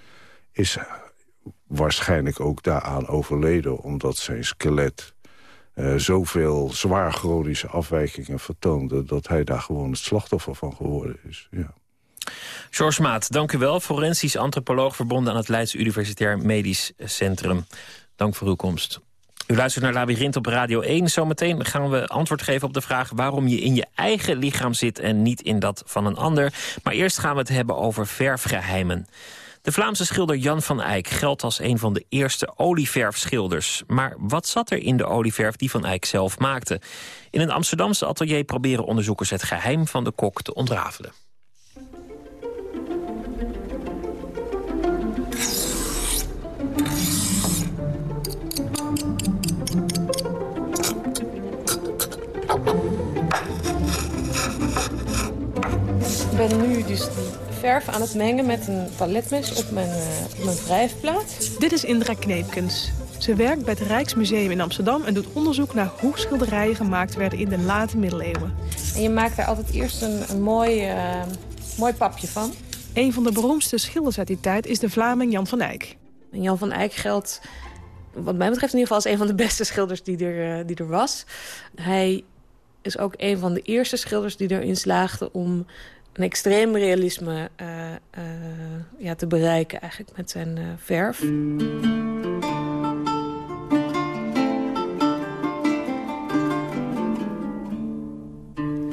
is waarschijnlijk ook daaraan overleden... omdat zijn skelet eh, zoveel zwaar chronische afwijkingen vertoonde... dat hij daar gewoon het slachtoffer van geworden is. Ja. George Maat, dank u wel. Forensisch antropoloog verbonden aan het Leids Universitair Medisch Centrum. Dank voor uw komst. U luistert naar Labyrinth op Radio 1. Zometeen gaan we antwoord geven op de vraag... waarom je in je eigen lichaam zit en niet in dat van een ander. Maar eerst gaan we het hebben over verfgeheimen. De Vlaamse schilder Jan van Eyck geldt als een van de eerste olieverfschilders. Maar wat zat er in de olieverf die Van Eyck zelf maakte? In een Amsterdamse atelier proberen onderzoekers het geheim van de kok te ontrafelen. Verf aan het mengen met een paletmes op mijn, eh, op mijn wrijfplaat. Dit is Indra Kneepkens. Ze werkt bij het Rijksmuseum in Amsterdam... en doet onderzoek naar hoe schilderijen gemaakt werden in de late middeleeuwen. En je maakt daar altijd eerst een, een mooi, eh, mooi papje van. Een van de beroemdste schilders uit die tijd is de Vlaming Jan van Eyck. En Jan van Eyck geldt, wat mij betreft in ieder geval... als een van de beste schilders die er, eh, die er was. Hij is ook een van de eerste schilders die erin slaagden... om een extreem realisme eh, eh, ja, te bereiken eigenlijk met zijn eh, verf.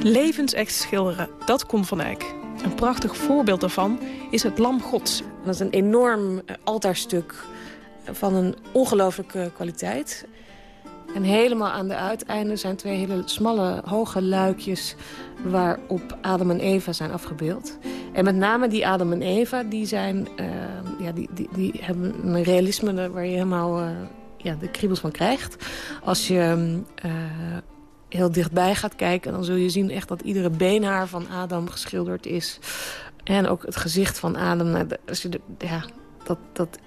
Levensecht schilderen, dat kon van Eyck. Een prachtig voorbeeld daarvan is het Lam Gods. Dat is een enorm altaarstuk van een ongelooflijke kwaliteit. En helemaal aan de uiteinden zijn twee hele smalle, hoge luikjes... waarop Adam en Eva zijn afgebeeld. En met name die Adam en Eva, die, zijn, eh, ja, die, die, die hebben een realisme... waar je helemaal eh, ja, de kriebels van krijgt. Als je eh, heel dichtbij gaat kijken... dan zul je zien echt dat iedere beenhaar van Adam geschilderd is. En ook het gezicht van Adam. Nou, Als je ja, dat, dat,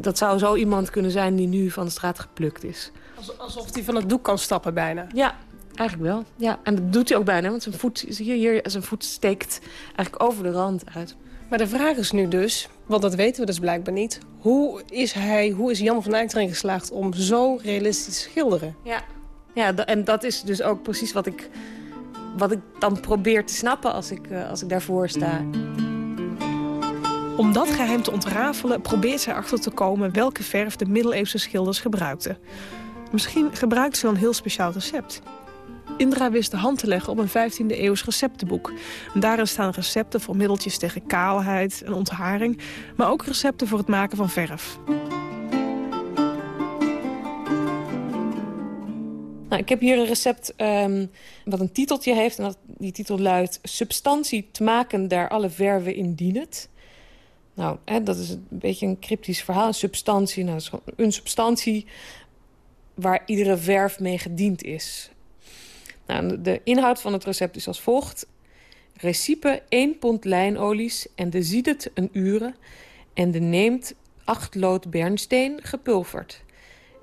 dat zou zo iemand kunnen zijn die nu van de straat geplukt is. Alsof hij van het doek kan stappen bijna. Ja, eigenlijk wel. Ja, en dat doet hij ook bijna, want zijn voet, zie je hier, zijn voet steekt eigenlijk over de rand uit. Maar de vraag is nu dus, want dat weten we dus blijkbaar niet... hoe is, hij, hoe is Jan van Eyck erin geslaagd om zo realistisch te schilderen? Ja, ja en dat is dus ook precies wat ik, wat ik dan probeer te snappen als ik, eh, als ik daarvoor sta. Om dat geheim te ontrafelen probeert zij achter te komen... welke verf de middeleeuwse schilders gebruikten. Misschien gebruikte ze wel een heel speciaal recept. Indra wist de hand te leggen op een 15e eeuws receptenboek. En daarin staan recepten voor middeltjes tegen kaalheid en ontharing... maar ook recepten voor het maken van verf. Nou, ik heb hier een recept ehm, wat een titeltje heeft. En dat, die titel luidt... Substantie te maken daar alle verven in dienet. Nou, hè, dat is een beetje een cryptisch verhaal. Een substantie, nou, een substantie... waar iedere verf mee gediend is. Nou, de inhoud van het recept is als volgt. Recipe 1 pond lijnolies en de ziedet een uren... en de neemt 8 lood bernsteen gepulverd...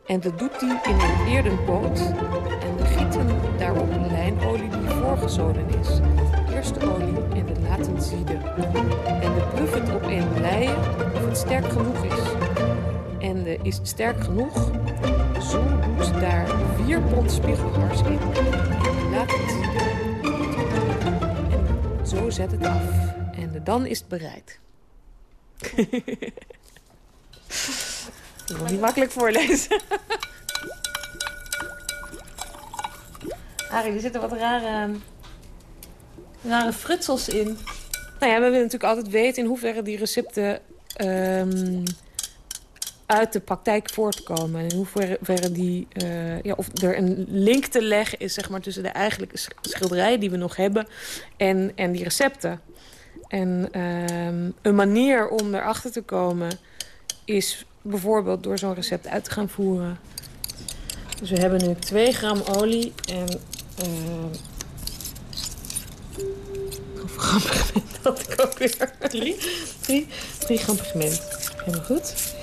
En dat doet hij in een eerden pot. En gieten daarop lijnolie die voorgezoden is. Eerst de olie en de laten zieden. En de proef op een leien of het sterk genoeg is. En de is het sterk genoeg, zo doet daar vier pond spiegelhars in. En laat het. En zo zet het af. En de- dan is het bereid. Ik wil niet makkelijk voorlezen. Arie, er zitten wat rare, rare frutsels in. Nou ja, we willen natuurlijk altijd weten in hoeverre die recepten ehm, uit de praktijk voortkomen. En in hoeverre die, eh, ja, of er een link te leggen is zeg maar, tussen de eigenlijke sch- schilderijen die we nog hebben en, en die recepten. En ehm, een manier om erachter te komen is bijvoorbeeld door zo'n recept uit te gaan voeren. Dus we hebben nu 2 gram olie en eh, gram pigment had ik ook weer. Drie? Drie, drie gram pigment. Helemaal goed.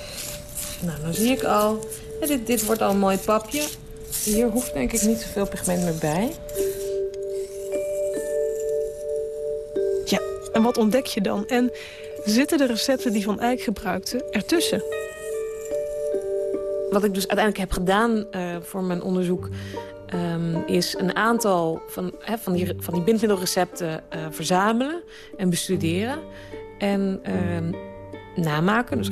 Nou, dan zie ik al... dit, dit wordt al een mooi papje. Hier hoeft denk ik niet zoveel pigment meer bij. Ja, en wat ontdek je dan? En zitten de recepten die Van Eyck gebruikte ertussen? Wat ik dus uiteindelijk heb gedaan uh, voor mijn onderzoek... Um, is een aantal van, van, die, van die bindmiddelrecepten uh, verzamelen en bestuderen. En uh, namaken, dus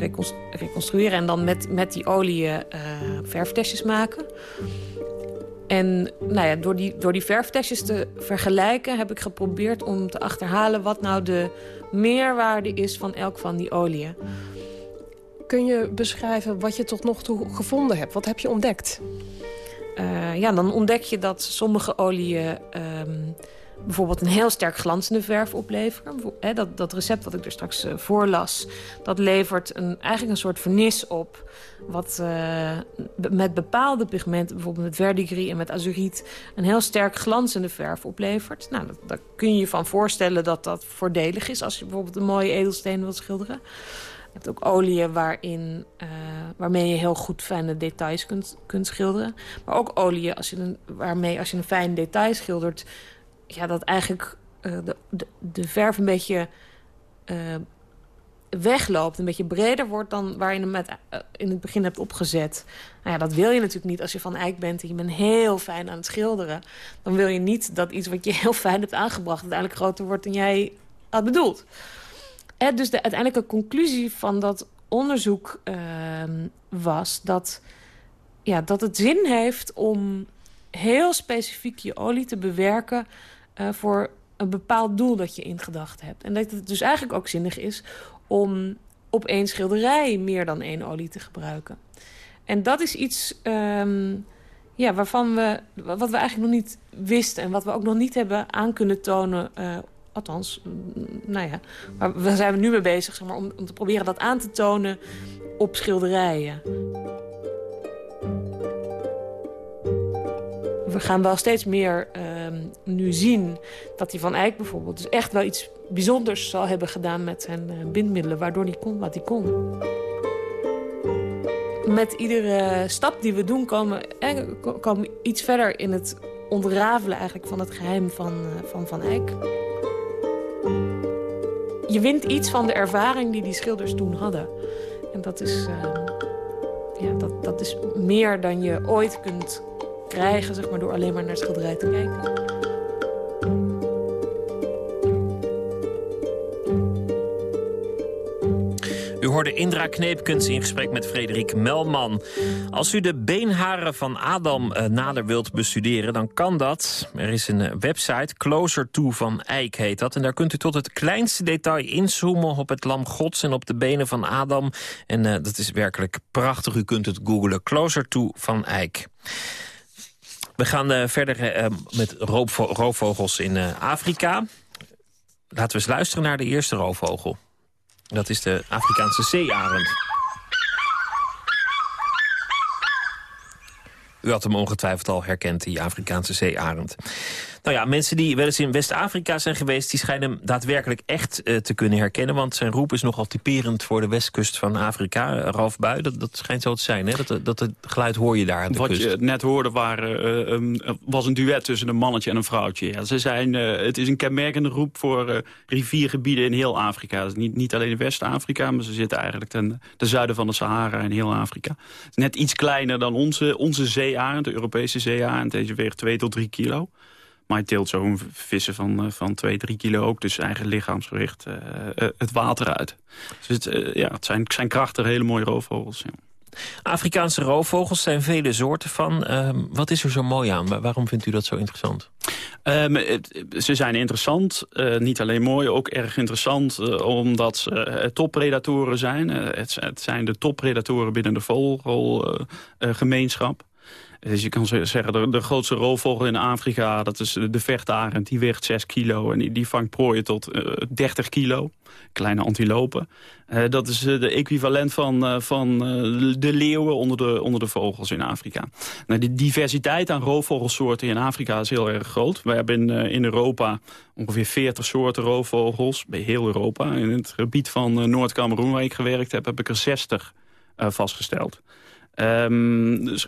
reconstrueren. En dan met, met die olie uh, verftestjes maken. En nou ja, door, die, door die verftestjes te vergelijken... heb ik geprobeerd om te achterhalen wat nou de meerwaarde is van elk van die oliën. Kun je beschrijven wat je tot nog toe gevonden hebt? Wat heb je ontdekt? Uh, ja, dan ontdek je dat sommige oliën... Um, bijvoorbeeld een heel sterk glanzende verf opleveren. dat, dat recept wat ik er straks uh, voorlas, dat levert een, eigenlijk een soort vernis op... wat uh, met bepaalde pigmenten, bijvoorbeeld met verdigris en met azuriet... een heel sterk glanzende verf oplevert. Nou, dat, daar kun je je van voorstellen dat dat voordelig is... als je bijvoorbeeld een mooie edelsteen wilt schilderen. Je hebt ook oliën waarin, uh, waarmee je heel goed fijne details kunt, kunt schilderen. Maar ook oliën als je een, waarmee als je een fijn detail schildert ja, dat eigenlijk uh, de, de, de, verf een beetje uh, wegloopt. Een beetje breder wordt dan waar je hem met, uh, in het begin hebt opgezet. Nou ja, dat wil je natuurlijk niet als je van Eik bent en je bent heel fijn aan het schilderen. Dan wil je niet dat iets wat je heel fijn hebt aangebracht... uiteindelijk groter wordt dan jij had bedoeld. En dus de uiteindelijke conclusie van dat onderzoek ehm, was dat, ja, dat het zin heeft om heel specifiek je olie te bewerken uh, voor een bepaald doel dat je in gedachten hebt. En dat het dus eigenlijk ook zinnig is om op één schilderij meer dan één olie te gebruiken. En dat is iets um, ja, waarvan we, wat we eigenlijk nog niet wisten... en wat we ook nog niet hebben aan kunnen tonen... Uh, althans, nou ja, waar zijn we nu mee bezig zeg maar, om, om te proberen dat aan te tonen op schilderijen. We gaan wel steeds meer uh, nu zien dat hij Van Eyck bijvoorbeeld... dus echt wel iets bijzonders zal hebben gedaan met zijn uh, bindmiddelen... waardoor hij kon wat hij kon. Met iedere stap die we doen komen, eh, we iets verder in het ontrafelen eigenlijk van het geheim van uh, Van, van Eyck. Je wint iets van de ervaring die die schilders toen hadden. En dat is, ehm, ja, dat, dat is meer dan je ooit kunt krijgen zeg maar, door alleen maar naar het schilderij te kijken. U hoorde Indra Kneepkens in gesprek met Frederik Melman. Als u de beenharen van Adam uh, nader wilt bestuderen, dan kan dat. Er is een uh, website, Closer to van Eyck heet dat. En daar kunt u tot het kleinste detail inzoomen op het lam gods en op de benen van Adam. En uh, dat is werkelijk prachtig. U kunt het googlen, Closer to van Eyck. We gaan uh, verder uh, met roofvo roofvogels in Afrika. Laten we eens luisteren naar de eerste roofvogel. Dat is de Afrikaanse zeearend. U had hem ongetwijfeld al herkend, die Afrikaanse zeearend. Nou ja, mensen die wel eens in West-Afrika zijn geweest... die schijnen hem daadwerkelijk echt uh, te kunnen herkennen. Want zijn roep is nogal typerend voor de westkust van Afrika. Ralf Bui, dat, dat schijnt zo te zijn. Hè? Dat, dat geluid hoor je daar aan de Wat kust. je net hoorde waren, uh, um, was een duet tussen een mannetje en een vrouwtje. Ja, ze zijn, het is een kenmerkende roep voor riviergebieden in heel Afrika. Dus niet, niet alleen in West-Afrika, maar ze zitten eigenlijk ten de zuiden van de Sahara in heel Afrika. Net iets kleiner dan onze, onze zeearend, de Europese zeearend. Deze weegt 2 tot 3 kilo. Maar hij teelt zo'n vissen van, van 2, 3 kilo ook. Dus eigen lichaamsgewicht uh, uh, het water uit. Dus het, uh, ja, het zijn, zijn krachtige, hele mooie roofvogels. Ja. Afrikaanse roofvogels zijn vele soorten van. Uh, wat is er zo mooi aan? Waarom vindt u dat zo interessant? Um, het, ze zijn interessant. Uh, niet alleen mooi, ook erg interessant. Uh, omdat ze toppredatoren zijn. Het, het, zijn de toppredatoren binnen de vogelgemeenschap. Dus je kan zeggen, de, de grootste roofvogel in Afrika... dat is de vechtarend, die weegt 6 kilo... en die, vangt prooien tot uh, 30 kilo. Kleine antilopen. Uh, dat is uh, de equivalent van, van de leeuwen onder de, onder de vogels in Afrika. Nou, de diversiteit aan roofvogelsoorten in Afrika is heel erg groot. Wij hebben in, in Europa ongeveer 40 soorten roofvogels. Bij heel Europa. In het gebied van Noord-Cameroen waar ik gewerkt heb... heb ik er 60 vastgesteld. Um, dus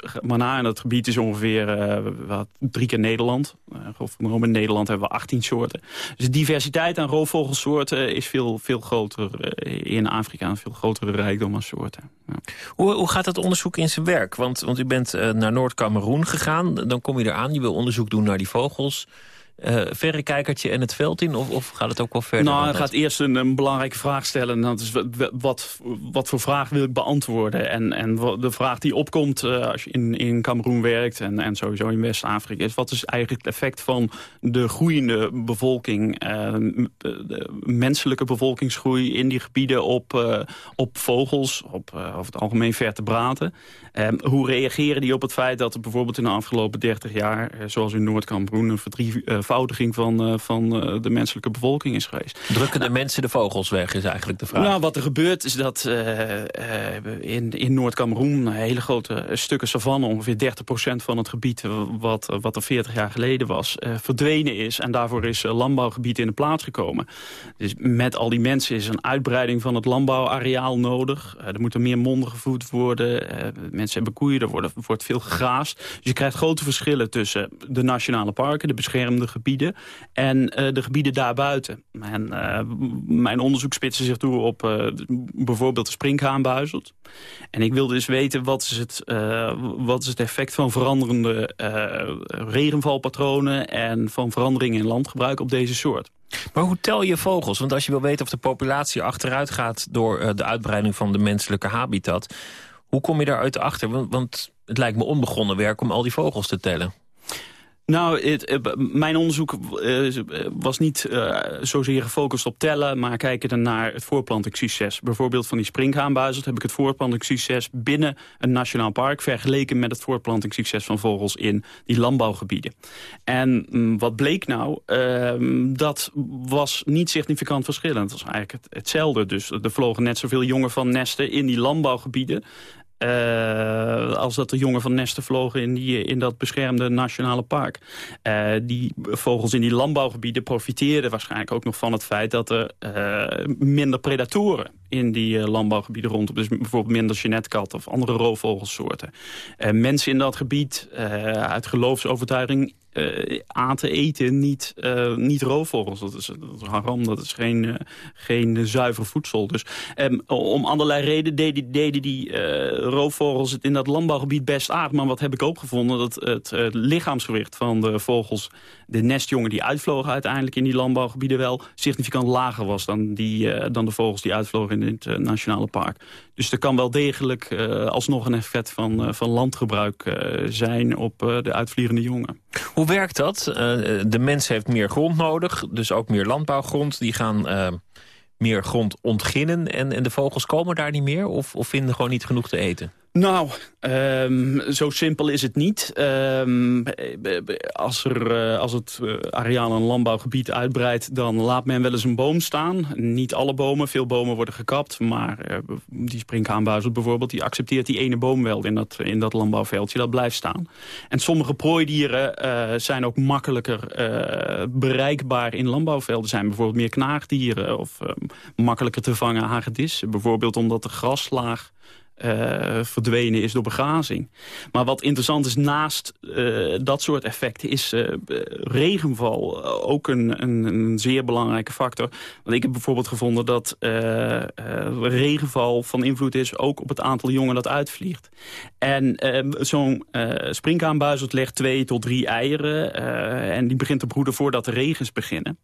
in het gebied is ongeveer uh, wat, drie keer Nederland. Uh, in Nederland hebben we 18 soorten. Dus de diversiteit aan roofvogelsoorten is veel, veel groter uh, in Afrika. Een veel grotere rijkdom aan soorten. Hoe, hoe gaat dat onderzoek in zijn werk? Want, want u bent naar Noord-Cameroen gegaan. Dan kom je eraan, je wil onderzoek doen naar die vogels uh, verrekijkertje en het veld in? Of, of gaat het ook wel verder? Nou, het gaat eerst een, een, belangrijke vraag stellen. Dat is wat, wat, voor vraag wil ik beantwoorden? En, en de vraag die opkomt uh, als je in, in Cameroen werkt... En, en sowieso in West-Afrika... is wat is eigenlijk het effect van de groeiende bevolking... Uh, de menselijke bevolkingsgroei in die gebieden op, op vogels... op over het algemeen vertebraten. Hoe reageren die op het feit dat er bijvoorbeeld in de afgelopen 30 jaar... zoals in Noord-Cameroen een verdrie vereenvoudiging van, uh, van uh, de menselijke bevolking is geweest. Drukken de mensen de vogels weg, is eigenlijk de vraag. Nou, wat er gebeurt is dat uh, in, in Noord-Cameroen... hele grote stukken savanne, ongeveer 30% van het gebied... wat, wat er 40 jaar geleden was, verdwenen is. En daarvoor is landbouwgebied in de plaats gekomen. Dus met al die mensen is een uitbreiding van het landbouwareaal nodig. er moeten meer monden gevoed worden. mensen hebben koeien, er wordt, wordt veel gegraasd. Dus je krijgt grote verschillen tussen de nationale parken... de beschermde gebieden en uh, de gebieden daarbuiten. En, uh, mijn onderzoek spitste zich toe op uh, bijvoorbeeld de sprinkhaanbuizeld. En ik wilde dus weten wat is het, wat is het effect van veranderende regenvalpatronen... en van veranderingen in landgebruik op deze soort. Maar hoe tel je vogels? Want als je wil weten of de populatie achteruit gaat... door de uitbreiding van de menselijke habitat... hoe kom je daaruit achter? Want het lijkt me onbegonnen werk om al die vogels te tellen. Nou, het, eh, mijn onderzoek uh, was niet zozeer gefocust op tellen... maar kijken naar het voorplantingssucces. Bijvoorbeeld van die springhaanbuizels heb ik het voorplantingssucces... binnen een nationaal park vergeleken met het voorplantingssucces van vogels... in die landbouwgebieden. En mm, wat bleek nou? Ehm, dat was niet significant verschillend. Dat was eigenlijk het, hetzelfde. Dus er vlogen net zoveel jongen van nesten in die landbouwgebieden... Uh, als dat de jongen van nesten vlogen in, die, in dat beschermde nationale park. Uh, die vogels in die landbouwgebieden profiteerden waarschijnlijk ook nog van het feit dat er uh, minder predatoren in die landbouwgebieden rondom. Dus bijvoorbeeld minder genetkat of andere roofvogelsoorten. mensen in dat gebied uit geloofsovertuiging uh, aten, eten, niet, uh, niet roofvogels. Dat is, dat is haram, dat is geen, uh, geen zuiver voedsel. Dus um, om allerlei redenen deden, die roofvogels het in dat landbouwgebied best aardig. Maar wat heb ik ook gevonden? Dat het, het lichaamsgewicht van de vogels, de nestjongen die uitvlogen uiteindelijk in die landbouwgebieden wel significant lager was dan, die, dan de vogels die uitvlogen in het nationale park. Dus er kan wel degelijk alsnog een effect van, van landgebruik zijn op de uitvliegende jongen. Hoe werkt dat? De mens heeft meer grond nodig, dus ook meer landbouwgrond. Die gaan meer grond ontginnen en, en de vogels komen daar niet meer? Of, of vinden gewoon niet genoeg te eten? Nou, um, zo simpel is het niet. Um, als, er, uh, als het uh, areaal een landbouwgebied uitbreidt... dan laat men wel eens een boom staan. Niet alle bomen, veel bomen worden gekapt. Maar uh, die sprinkhaanbuizel bijvoorbeeld... die accepteert die ene boom wel in dat, in dat landbouwveldje. Dat blijft staan. En sommige prooidieren zijn ook makkelijker bereikbaar in landbouwvelden. zijn bijvoorbeeld meer knaagdieren... of makkelijker te vangen hagedissen. Bijvoorbeeld omdat de graslaag uh, verdwenen is door begrazing. Maar wat interessant is, naast uh, dat soort effecten... is uh, regenval ook een, een, een, zeer belangrijke factor. Want ik heb bijvoorbeeld gevonden dat regenval van invloed is... ook op het aantal jongen dat uitvliegt. En zo'n springkaanbuizerd legt twee tot drie eieren... en die begint te broeden voordat de regens beginnen.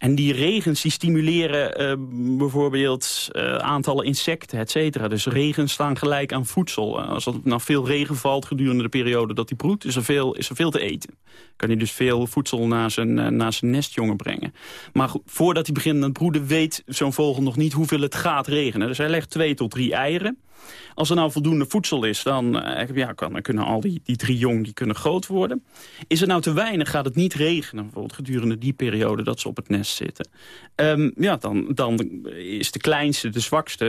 En die regens die stimuleren uh, bijvoorbeeld uh, aantallen insecten, et cetera. Dus regens staan gelijk aan voedsel. Als er nou veel regen valt gedurende de periode dat hij broedt, is er veel, is er veel te eten. Kan hij dus veel voedsel naar zijn, naar zijn nestjongen brengen. Maar voordat hij begint met broeden weet zo'n vogel nog niet hoeveel het gaat regenen. Dus hij legt twee tot drie eieren. Als er nou voldoende voedsel is, dan, ja, kan, kunnen al die, die drie jong die kunnen groot worden. Is er nou te weinig, gaat het niet regenen, bijvoorbeeld gedurende die periode dat ze op het nest zitten. Ehm, ja, dan, dan is de kleinste, de zwakste,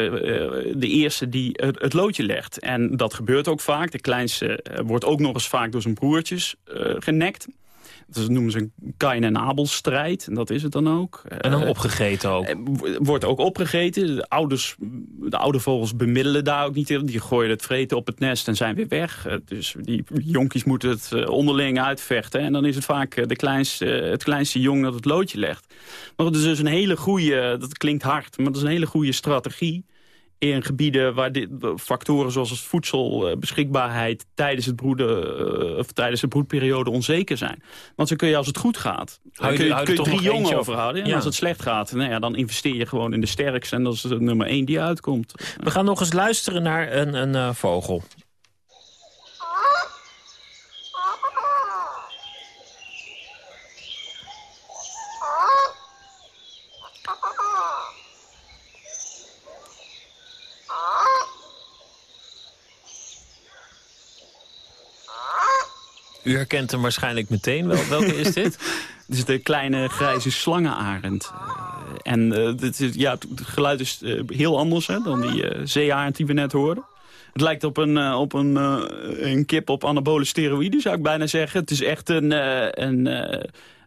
de eerste die het, het, loodje legt. En dat gebeurt ook vaak. De kleinste wordt ook nog eens vaak door zijn broertjes genekt. Dat noemen ze een Kain en Abel strijd. En dat is het dan ook. En dan eh, opgegeten ook? Eh, wordt ook opgegeten. De, ouders, de oude vogels bemiddelen daar ook niet in. Die gooien het vreten op het nest en zijn weer weg. Eh, dus die jonkies moeten het onderling uitvechten. En dan is het vaak de kleinste, het kleinste jong dat het loodje legt. Maar dat is dus een hele goede, dat klinkt hard, maar dat is een hele goede strategie in gebieden waar dit, factoren zoals het voedselbeschikbaarheid tijdens, het broeden, uh, of tijdens de broedperiode onzeker zijn. Want zo kun je als het goed gaat, je, kun je, kun je drie jongen overhouden. En als het slecht gaat, nou ja, dan investeer je gewoon in de sterkste. En dat is de nummer één die uitkomt. We gaan nog eens luisteren naar een, een uh, vogel. U herkent hem waarschijnlijk meteen. Wel, welke is dit? Dit is de kleine grijze slangenarend. Uh, en uh, dit is, ja, het geluid is uh, heel anders hè, dan die zeearend die we net hoorden. Het lijkt op een, op een, een kip op anabole steroïden, zou ik bijna zeggen. Het is echt een, een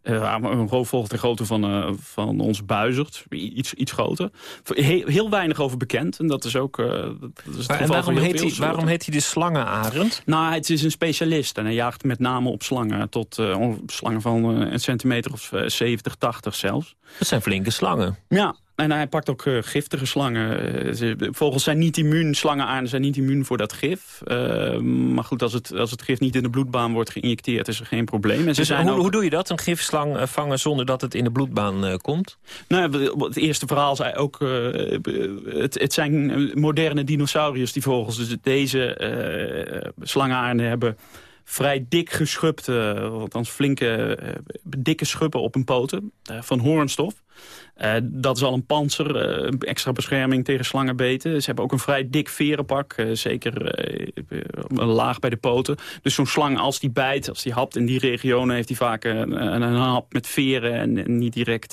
uh, een roofvogel ter grootte van, uh, van ons buizerd. Iets, iets groter. Heel, heel, weinig over bekend. En dat is ook uh, dat is en waarom, heet hij, waarom heet hij de slangenarend? Nou, het is een specialist. En hij jaagt met name op slangen. Tot slangen van een centimeter of 70, 80 zelfs. Dat zijn flinke slangen. Ja, en hij pakt ook uh, giftige slangen. Uh, vogels zijn niet immuun, slangen zijn niet immuun voor dat gif. Uh, maar goed, als het, als het gif niet in de bloedbaan wordt geïnjecteerd, is er geen probleem. En dus hoe, ook... hoe, doe je dat, een gifslang vangen zonder dat het in de bloedbaan komt? Nou, het eerste verhaal zei ook, het, het zijn moderne dinosauriërs, die vogels. Dus deze slangenarenden hebben vrij dik geschubd, althans flinke, dikke schubben op hun poten, van hoornstof. Uh, dat is al een panzer, uh, extra bescherming tegen slangenbeten. Ze hebben ook een vrij dik verenpak, uh, zeker een laag bij de poten. Dus zo'n slang, als die bijt, als die hapt in die regionen... heeft hij vaak een, een, hap met veren en, niet direct...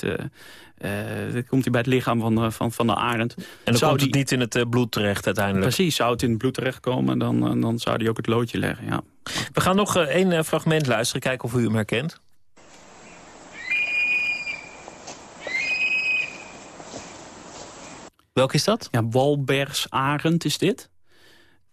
dan komt hij bij het lichaam van, van, van de arend. En dan zou komt het niet in het bloed terecht uiteindelijk? Precies, zou het in het bloed terechtkomen, dan, dan zou hij ook het loodje leggen, ja. We gaan nog één fragment luisteren, kijken of u hem herkent. Welke is dat? Ja, Walbergsarend is dit.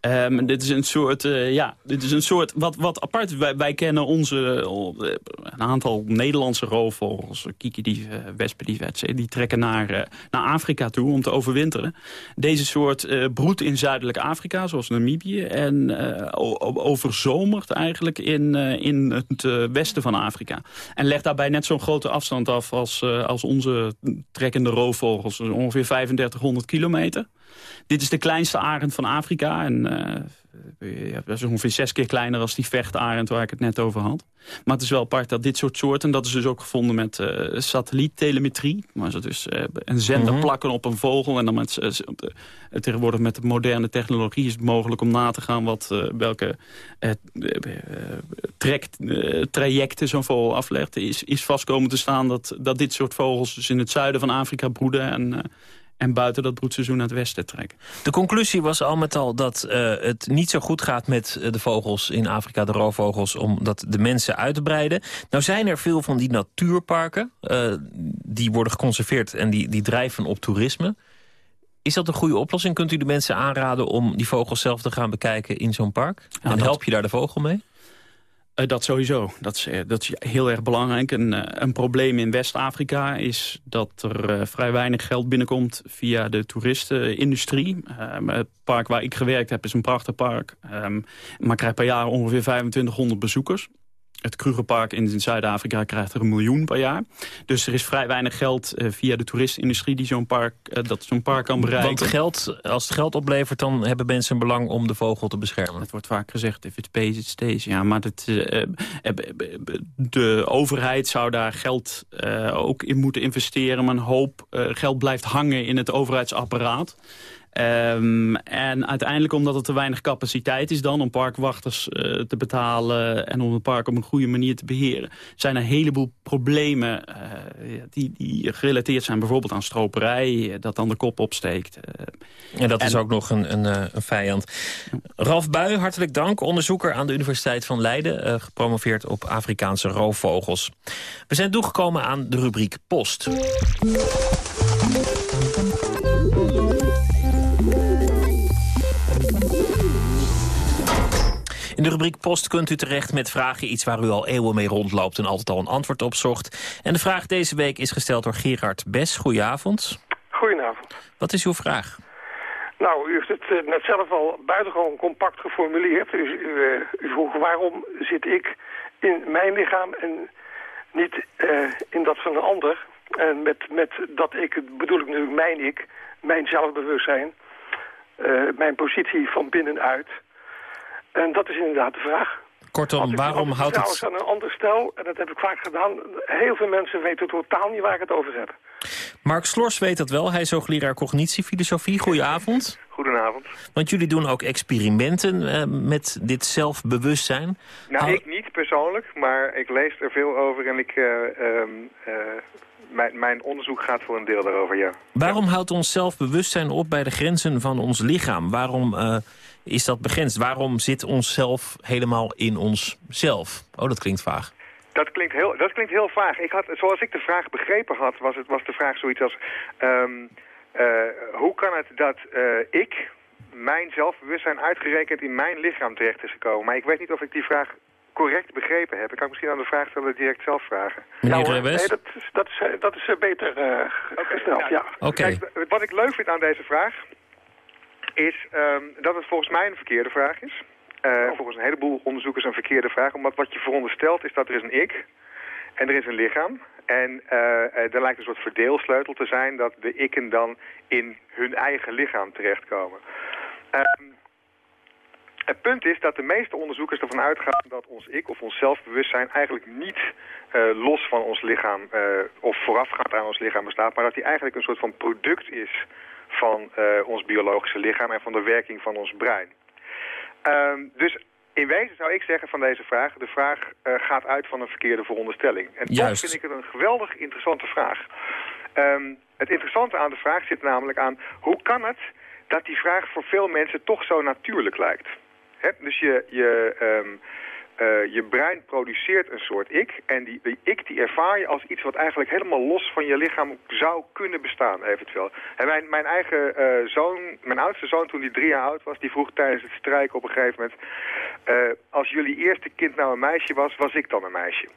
Um, dit is een soort, uh, ja, dit is een soort, wat, wat apart, wij, wij kennen onze, uh, een aantal Nederlandse roofvogels, kiekendieven, wespendieven, die trekken naar, naar Afrika toe om te overwinteren. Deze soort broedt in zuidelijk Afrika, zoals Namibië, en overzomert eigenlijk in, in het westen van Afrika. En legt daarbij net zo'n grote afstand af als, als onze trekkende roofvogels, ongeveer 3500 kilometer. Dit is de kleinste arend van Afrika. En uh, ja, dat is ongeveer zes keer kleiner als die vechtarend waar ik het net over had. Maar het is wel apart dat dit soort soorten, dat is dus ook gevonden met uh, satelliettelemetrie. Maar ze dus uh, een zender mhm. plakken op een vogel. En dan met, tegenwoordig met de moderne technologie is het mogelijk om na te gaan wat, welke trajecten zo'n vogel aflegt. Is, is vastkomen te staan dat, dat dit soort vogels dus in het zuiden van Afrika broeden en en buiten dat broedseizoen naar het westen trekken. De conclusie was al met al dat uh, het niet zo goed gaat met eh, de vogels in Afrika, de roofvogels, om dat de mensen uit te breiden. Nou zijn er veel van die natuurparken, uh, die worden geconserveerd en die, die drijven op toerisme. Is dat een goede oplossing? Kunt u de mensen aanraden om die vogels zelf te gaan bekijken in zo'n park? en help je daar de vogel mee? Uh, dat sowieso. Dat is, uh, dat is heel erg belangrijk. Een, uh, een probleem in West-Afrika is dat er vrij weinig geld binnenkomt via de toeristenindustrie. het park waar ik gewerkt heb is een prachtig park. Um, maar krijgt per jaar ongeveer 2500 bezoekers. Het Krugerpark in Zuid-Afrika krijgt er een miljoen per jaar. Dus er is vrij weinig geld uh, via de toeristenindustrie die zo'n park, uh, dat zo'n park kan bereiken. Want geld, als het geld oplevert, dan hebben mensen een belang om de vogel te beschermen. Het wordt vaak gezegd, if it pays, it stays. Ja, maar het, uh, de overheid zou daar geld ook in moeten investeren. Maar een hoop geld blijft hangen in het overheidsapparaat. Ehm, en uiteindelijk omdat er te weinig capaciteit is dan om parkwachters uh, te betalen... en om het park op een goede manier te beheren... zijn er een heleboel problemen uh, die, die gerelateerd zijn bijvoorbeeld aan stroperij... dat dan de kop opsteekt. Uh, en dat en, is ook nog een, een, een vijand. Ralf Bui, hartelijk dank. Onderzoeker aan de Universiteit van Leiden. gepromoveerd op Afrikaanse roofvogels. We zijn toegekomen aan de rubriek Post. In de rubriek Post kunt u terecht met vragen. Iets waar u al eeuwen mee rondloopt en altijd al een antwoord op zocht. En de vraag deze week is gesteld door Gerard Bes. Goedenavond. Goedenavond. Wat is uw vraag? Nou, u heeft het eh, net zelf al buitengewoon compact geformuleerd. U, u, uh, u vroeg waarom zit ik in mijn lichaam en niet uh, in dat van een ander. En met, met dat ik, bedoel ik nu mijn ik, mijn zelfbewustzijn, mijn positie van binnenuit... En dat is inderdaad de vraag. Kortom, waarom houdt het... Trouwens aan een ander stel, en dat heb ik vaak gedaan... heel veel mensen weten totaal niet waar ik het over heb. Mark Slors weet dat wel. Hij is hoogleraar cognitiefilosofie. Goedenavond. Goedenavond. Want jullie doen ook experimenten uh, met dit zelfbewustzijn. Nou, Hou... ik niet persoonlijk, maar ik lees er veel over en ik... Uh, um, uh, mijn, mijn, onderzoek gaat voor een deel daarover, ja. Waarom houdt ons zelfbewustzijn op bij de grenzen van ons lichaam? Waarom is dat begrensd? Waarom zit onszelf helemaal in onszelf? Oh, dat klinkt vaag. Dat klinkt heel, dat klinkt heel vaag. Ik had, zoals ik de vraag begrepen had, was, het, was de vraag zoiets als... Um, uh, hoe kan het dat uh, ik, mijn zelfbewustzijn uitgerekend in mijn lichaam terecht is gekomen? Maar ik weet niet of ik die vraag correct begrepen heb. Ik kan misschien aan de vraag stellen direct zelf vragen. Meneer nou, nee, dat, dat is, dat is beter uh, gesteld, nou, ja. Oké. Okay. Wat ik leuk vind aan deze vraag is um, dat het volgens mij een verkeerde vraag is. Uh, oh. Volgens een heleboel onderzoekers een verkeerde vraag. Omdat wat je veronderstelt is dat er is een ik en er is een lichaam. En uh, er lijkt een soort verdeelsleutel te zijn dat de ikken dan in hun eigen lichaam terechtkomen. Um, het punt is dat de meeste onderzoekers ervan uitgaan dat ons ik of ons zelfbewustzijn eigenlijk niet uh, los van ons lichaam uh, of voorafgaand aan ons lichaam bestaat, maar dat die eigenlijk een soort van product is van uh, ons biologische lichaam en van de werking van ons brein. Um, dus in wezen zou ik zeggen van deze vraag, de vraag uh, gaat uit van een verkeerde veronderstelling. En Juist. toch vind ik het een geweldig interessante vraag. Um, het interessante aan de vraag zit namelijk aan, hoe kan het dat die vraag voor veel mensen toch zo natuurlijk lijkt? Dus je, je, um, uh, je brein produceert een soort ik. En die, ik die ervaar je als iets wat eigenlijk helemaal los van je lichaam zou kunnen bestaan, eventueel. En mijn, mijn eigen uh, zoon, mijn oudste zoon toen hij drie jaar oud was, die vroeg tijdens het strijken op een gegeven moment... Uh, als jullie eerste kind nou een meisje was, was ik dan een meisje?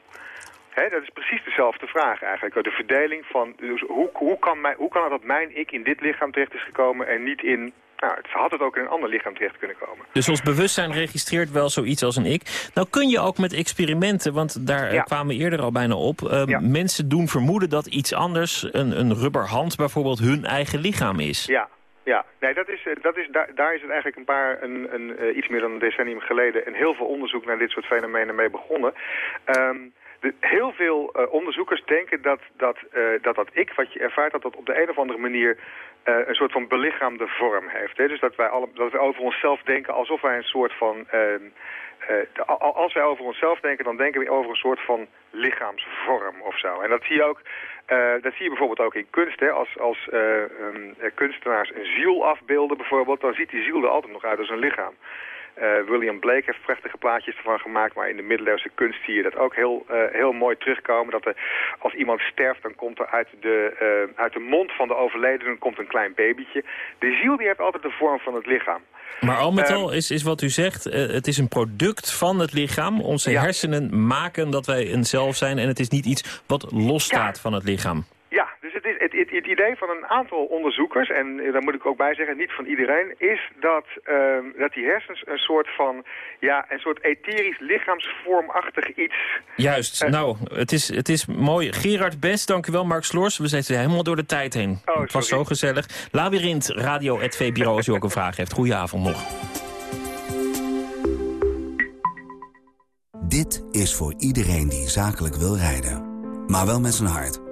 Dat is precies dezelfde vraag eigenlijk. De verdeling van dus hoe, hoe, kan mij, hoe kan het dat mijn ik in dit lichaam terecht is gekomen en niet in nou, het had het ook in een ander lichaam terecht kunnen komen. Dus ons bewustzijn registreert wel zoiets als een ik. Nou kun je ook met experimenten, want daar ja. kwamen we eerder al bijna op... Uh, ja. mensen doen vermoeden dat iets anders, een, een rubberhand bijvoorbeeld, hun eigen lichaam is. Ja, ja, nee, dat is, dat is, daar, daar is het eigenlijk een paar, een, een, iets meer dan een decennium geleden... en heel veel onderzoek naar dit soort fenomenen mee begonnen. Um, heel veel uh, onderzoekers denken dat dat, uh, dat dat ik, wat je ervaart, dat dat op de een of andere manier uh, een soort van belichaamde vorm heeft. Hè? Dus dat wij, alle, dat wij over onszelf denken alsof wij een soort van... als wij over onszelf denken, dan denken we over een soort van lichaamsvorm of zo. En dat zie je ook, dat zie je bijvoorbeeld ook in kunst. Hè? Als, als um, kunstenaars een ziel afbeelden bijvoorbeeld, dan ziet die ziel er altijd nog uit als een lichaam. Uh, William Blake heeft prachtige plaatjes ervan gemaakt, maar in de middeleeuwse kunst zie je dat ook heel, uh, heel mooi terugkomen. Dat er, als iemand sterft, dan komt er uit de, uh, uit de mond van de overledene komt een klein babytje. De ziel die heeft altijd de vorm van het lichaam. Maar al met al is, is wat u zegt, het is een product van het lichaam. Onze ja. hersenen maken dat wij een zelf zijn en het is niet iets wat losstaat ja. van het lichaam. Het, is, het, het, het, idee van een aantal onderzoekers, en daar moet ik ook bij zeggen, niet van iedereen, is dat, uh, dat die hersens een soort van, ja, een soort etherisch lichaamsvormachtig iets... Juist, uh, nou, het is, het is mooi. Gerard Best, dank u wel, Mark Sloors. We zitten helemaal door de tijd heen. Oh, het was zo gezellig. Labyrinth, radio, bureau als u ook een vraag heeft. Goedenavond nog. Dit is voor iedereen die zakelijk wil rijden, maar wel met zijn hart.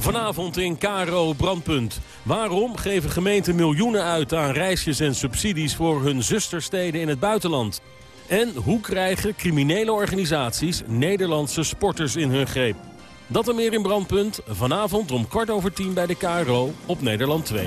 Vanavond in Karo Brandpunt. Waarom geven gemeenten miljoenen uit aan reisjes en subsidies voor hun zustersteden in het buitenland? En hoe krijgen criminele organisaties Nederlandse sporters in hun greep? Dat en meer in Brandpunt, vanavond om kwart over tien bij de KRO op Nederland 2.